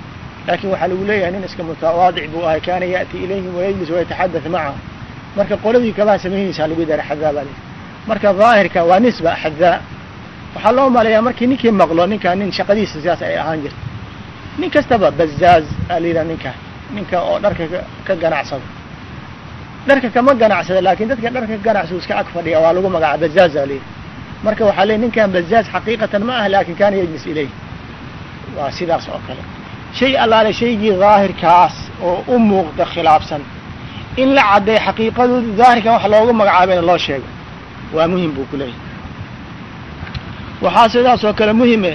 laakin waxaa lagu leeyahay nin iska mutawaadic buu ahay kaana ya'ti ilayhim wayajlis wayataxadath macahum marka qoladii kabaha samaynaysaa lagu dara xadaa baa layidhi marka daahirka waa nisba xadaa waxaa loo maleeyaa markii ninkii maqlo ninkaa nin shaqadiisa sidaas ay ahaan jirta nin kastaba bazaaz aa la yidhaha ninkaa ninka oo dharka ka ganacsada dharka kama ganacsada laakin dadka dharka ka ganacsado iska ag fadhiya waa lagu magaca bazaaz aa layidhi marka waxaa leey ninkan bazaaz xaqiiqatan ma ah laakin kaana yajlis ilayh waa sidaas oo kale shay allaale shaygii daahirkaas oo u muuqda khilaafsan. In la cadday xaqiiqadooda daahirkan wax loogu magacaabayna loo sheego. Waa muhiim buu ku leeyahay. Waxaa sidaas oo kale muhime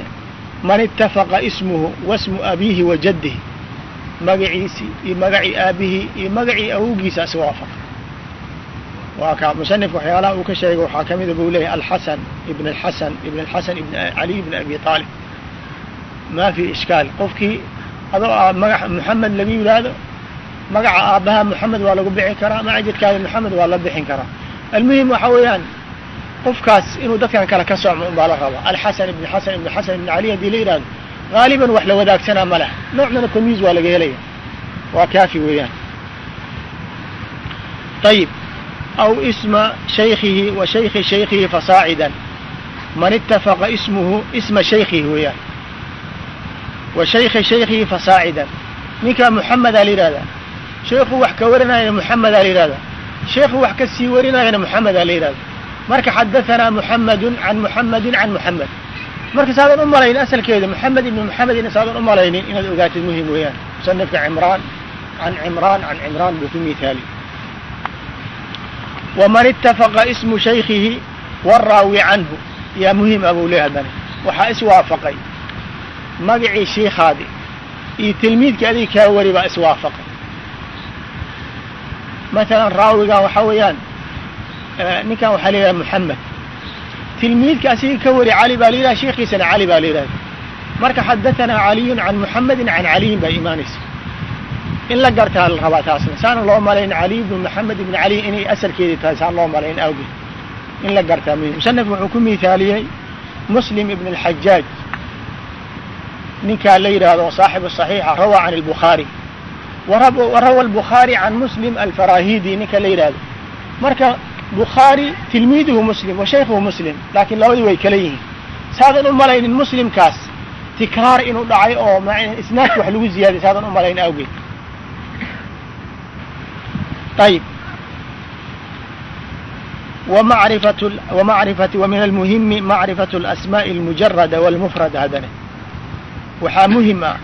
man itafaqa ismuhu wasmu abiihi wa jaddihi magaciisii iyo magacii aabihii iyo magacii awowgiisa is waafaqa waa ka musanifka waxyaalaha uu ka sheegay waxaa kamida buu leeyahay alxasan ibn alxasan ibn alxasan ibn cali ibn abi aalib ma fi ishkaal qofkii adoo a maga moxamed lagu yidhaahdo magaca aabbaha moxamed waa lagu bixin karaa magaca jidkaada waa la bixin karaa. Almuhim waxa weeyaan qofkaas inuu dadkan kale ka socmo baa la rabaa. Alxasan ibn xasan ibn xasan ibn cali haddii la yidhahdo gaaliban wax la wadaagsanaa ma leh noocnana tamyiiz waa laga helaya waa kaafi weeyaan. Ayib aw isma shaykihi wa shayki shaykihi fasaacidan man itafaqa ismuhu isma shaykihi weeyaan wa shayki shaykihi fasaacidan ninkaa moxamedaa la yidhahdaa sheekhu wax ka warinayana moxamedaa la yidhahdaa sheekhu wax ka sii warinayana moxamedaa la yidhahda marka xadahanaa muxamedun can muxamedin can muxamed marka saadan u malaynin asalkeeda moxamed ibni moxamed in saadan u malaynin inaad ogaatid muhiim weeyaan musanifka cimraan can cimraan can cimraan buu ku mithaali waman itafaqa ismu shaykihi waraawi canhu yaa muhiim abuu leeyahay dani waxaa iswaafaqay magacii shiikaadi iyo tilmiidka adiga kaa wari baa iswaafaqay. Matalan raawigan waxaa weeyaan ninkan waxaa la yidhaha moxamed tilmiidka asiga ka wari cali baa la yidhaha sheekiisana cali baa la yidhahda marka xadatanaa caliyun can muxamedin can caliyin baa imaanaysa. In la gartaa la rabaa taasna. Saana loo malayn caliy bnu maxamed ibn cali inay asalkeedii tahay saan loo malayn awgeed. In la gartaa muhiim musanif wuxuu ku mithaaliyey muslim ibn alxajaaj ninkaa la yidhaahdo saaxibu صaxiixa rawaa can albukhaari warawa albukhaari can muslim alfarahidi ninka la yidhahdo marka bukhaari tilmiiduhu muslim wa shaykhuhu muslim laakiin labadii way kala yihiin saadan u malaynin muslimkaas tikraar inuu dhacay oo isnaadki wax lagu ziyaaday saadan u malayn awgeed ayb ومعرفة ومعرفة ومن المهم معرفة الأسماء المجردة والمفردة هذا waxaa muhiim ah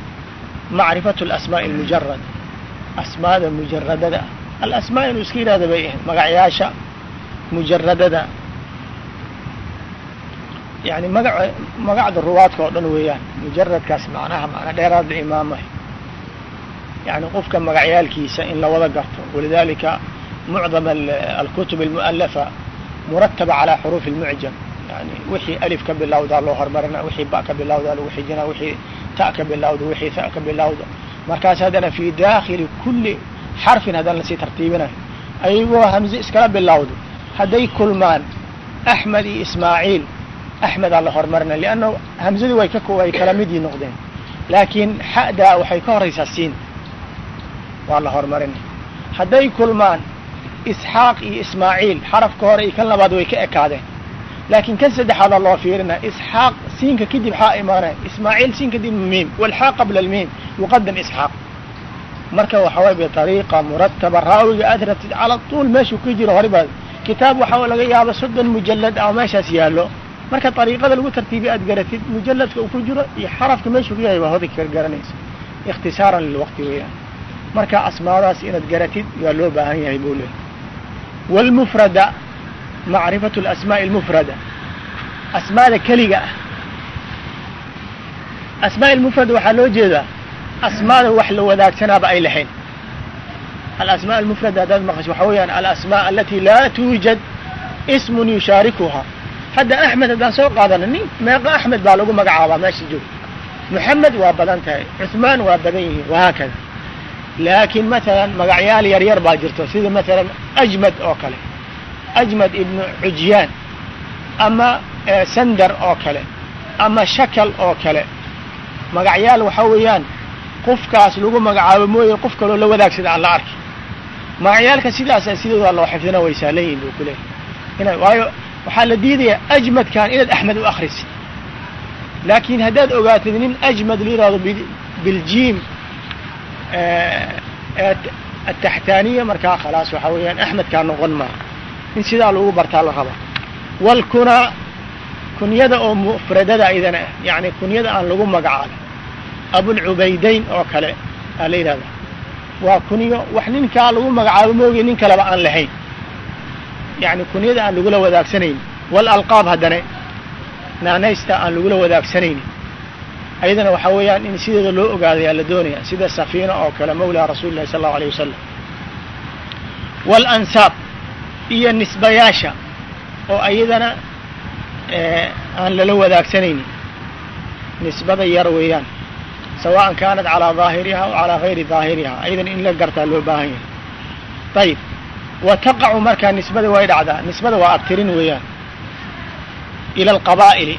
macrifatu alasmaa'i almujarad asmaada mujaradada ah alasmaa inuu iska yidhahda bay ahayd magacyaasha mujaradada yani maga magacda ruwaadka oo dhan weeyaan mujaradkaas macnaha macnaa dheeraadba imaamah yani qofka magacyaalkiisa in lawada garto walidalika mucdam alkutub almu'alafa murataba calaa xuruufi اlmucjam yani wixii alif ka bilawdaa loo hormarina wixii ba ka bilawdaa lagu xijina wixii ta ka bilawda wixii ha ka bilawda markaas haddana fi daakili kuli xarfin haddana la sii tartiibinayo ayagoo hamze iskala bilawdo hadday kulmaan axmed iyo ismaaciil axmedaa la hormarina lianna hamzadu way ka way kala midii noqdeen laakiin xa'daa waxay ka horaysaa siin waa la hormarin hadday kulmaan isxaaq iyo ismaaciil xarafka hore iyo kan labaad way ka ekaadeen laakiin kan saddexaadaa loo fiirina isxaaq siinka kadib xaa imaanay ismaaciil siin kadib miim walxaa qabla almiim yuqadam isxaaq marka waxa waye biariiqa murataba raawiga aad rabtid cala tuul meeshuu ku jiro horibaad kitaab waxaa laga yaaba soddon mujalad ah meeshaas yaallo marka ariiqada lagu tartiibiy aad garatid mujaladka uu ku jiro iyo xarafka meeshuu ku yahay waa hoday ka garanaysa ikhtisaaran lilwaqti weeyaan marka asmaadaas inaad garatid waa loo baahan yahay buu leey wlmufrada macrifatu alasmaa'i almufrada asmaada keliga ah asmaa almufrada waxaa loo jeedaa asmaada wax la wadaagsanaaba ay lahayn alasmaa almufrada haddaad maqasho waxaa weeyaan alasmaa alati laa tuujad ismun yushaarikuha hadda axmed haddaan soo qaadano nin meeqa axmed baa lagu magacaabaa meesha joog moxamed waa badan tahay cuثmaan waa badan yihiin wahaakada laakiin matalan magacyaal yar yar baa jirto sida matalan ajmad oo kale ajmad ibnu cujyaan ama sandar oo kale ama shakal oo kale. Magacyaal waxaa weeyaan qofkaas lagu magacaabo mooye qof kaloo la wadaagsada aan la arki. Magacyaalka sidaasa sidoodaa loo xifdina way saalan buu ku leeyahy waayo waxaa la diidayaa ajmadkan inaad axmed u akrisid laakiin haddaad ogaatid nin ajmad la yihahdo biljiim ataxtaaniya markaa khalaas waxaa weeyaan axmedkaa noqon maa in sidaa lagu bartaa la raba walkunaa kunyada oo mufradada idana ah yani kunyada aan lagu magacaabin. Abulcubaydayn oo kale aa la yidhahda. Waa kunyo wax ninkaa lagu magacaabo moogiy nin kaleba aan lahayn. Yani kunyada aan lagula wadaagsanaynin. Walalqaab haddana naanaysta aan lagula wadaagsanaynin. Ayadana waxaa weeyaan in sideeda loo ogaadayaa la doonaya. Sida safiina oo kale mawlaa rasuuli lahi sal allau alيyه wasalam walansaab iyo nisbayaasha oo ayadana aan lala wadaagsanaynin. Nisbada yar weeyaan. Sawaan kaanat calaa daahiriha aw calaa gayri daahiriha ayadana in la gartaa loo baahan yahay. Ayib wa taqacu markaa nisbada way dhacdaa. Nisbada waa abtirin weeyaan. Ila alqabaa'ili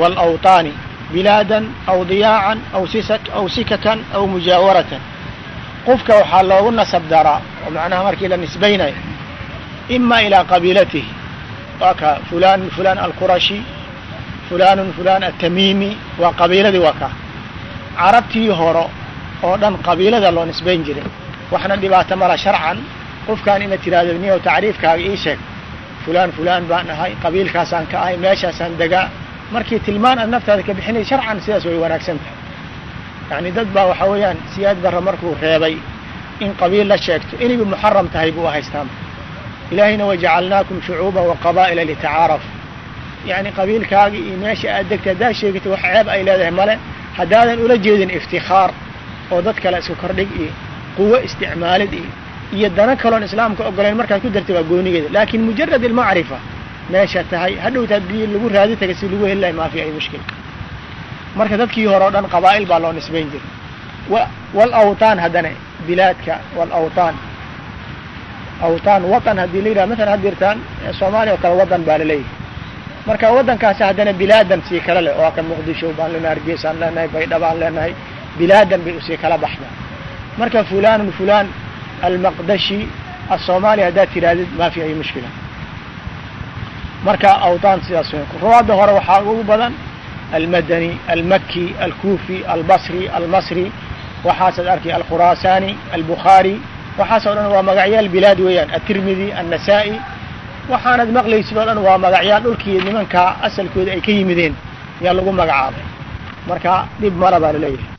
wاlawطaani bilaadan aw diyaacan aw sisa aw sikakan aw mujaawaratan. Qofka waxaa loogu nasab daraa oo macnaha markii la nisbaynayo waa ka fulan fulan alqurashi fulanun fulan atamiimi waa qabiiladii waa ka carabtii horo oo dhan qabiilada loo nisbayn jiray waxna dhibaato mala sharcan qofkaan inaad tiraahdo niyow tacriifkaaga ii sheeg fulaan fulaan baan ahay qabiilkaasaan ka ahay meeshaasaan degaa markii tilmaan aad naftaada ka bixinay sharcan sidaas way wanaagsan tahay yani dad baa waxaa weeyaan siyaad barra markuu reebay in qabiil la sheegto inayba muxaram tahay buu haystaama ilaahayna wajacalnaakum shucuuban wa qabaa'ila litacaarafu yani qabiilkaaga iyo meesha aad degta haddaad sheegata wax ceeb ay leedahay male haddaadan ula jeedin iftikaar oo dad kale isku kordhig iyo quwo isticmaalid iyo iyo dana kaloon islaamka ogolayn markaad ku dartay waa goonigeeda laakin mujarad ilmacrifa meesha tahay hadhowta haddii lagu raadi taga si lagu heli lahay maa ay mushkil marka dadkii hore o dhan qabaa'il baa loo nisbayn jiray wa walawtaan haddana bilaadka walawtaan awtaan watan haddii la yidhaha masalan had jirtaan soomaaliya oo kale wadan baa la leeyahay marka waddankaasi haddana bilaadan sii kala leh oo kan muqdisho baan leenahay hargeysaan leenahay baydhabaan leenahay bilaadan bay u sii kala baxdaa marka fulanun fulan almaqdashi asoomaaliya haddaad tirahdid maa fi ay mushkila marka awtaan sidaas weyn ruwaadda hore waxaa ugu badan almadani almaki alkufi albasri almasri waxaasaad arkay alkhuraasani albukhaari waxaasoo dhan waa magacyaal bilaad weeyaan. Atirmidi annasaa'i waxaanad maqlaysid oo dhan waa magacyaal dhulkii nimankaa asalkooda ay ka yimideen. Yaa lagu magacaabay. Marka dhib mala baa la leeyahay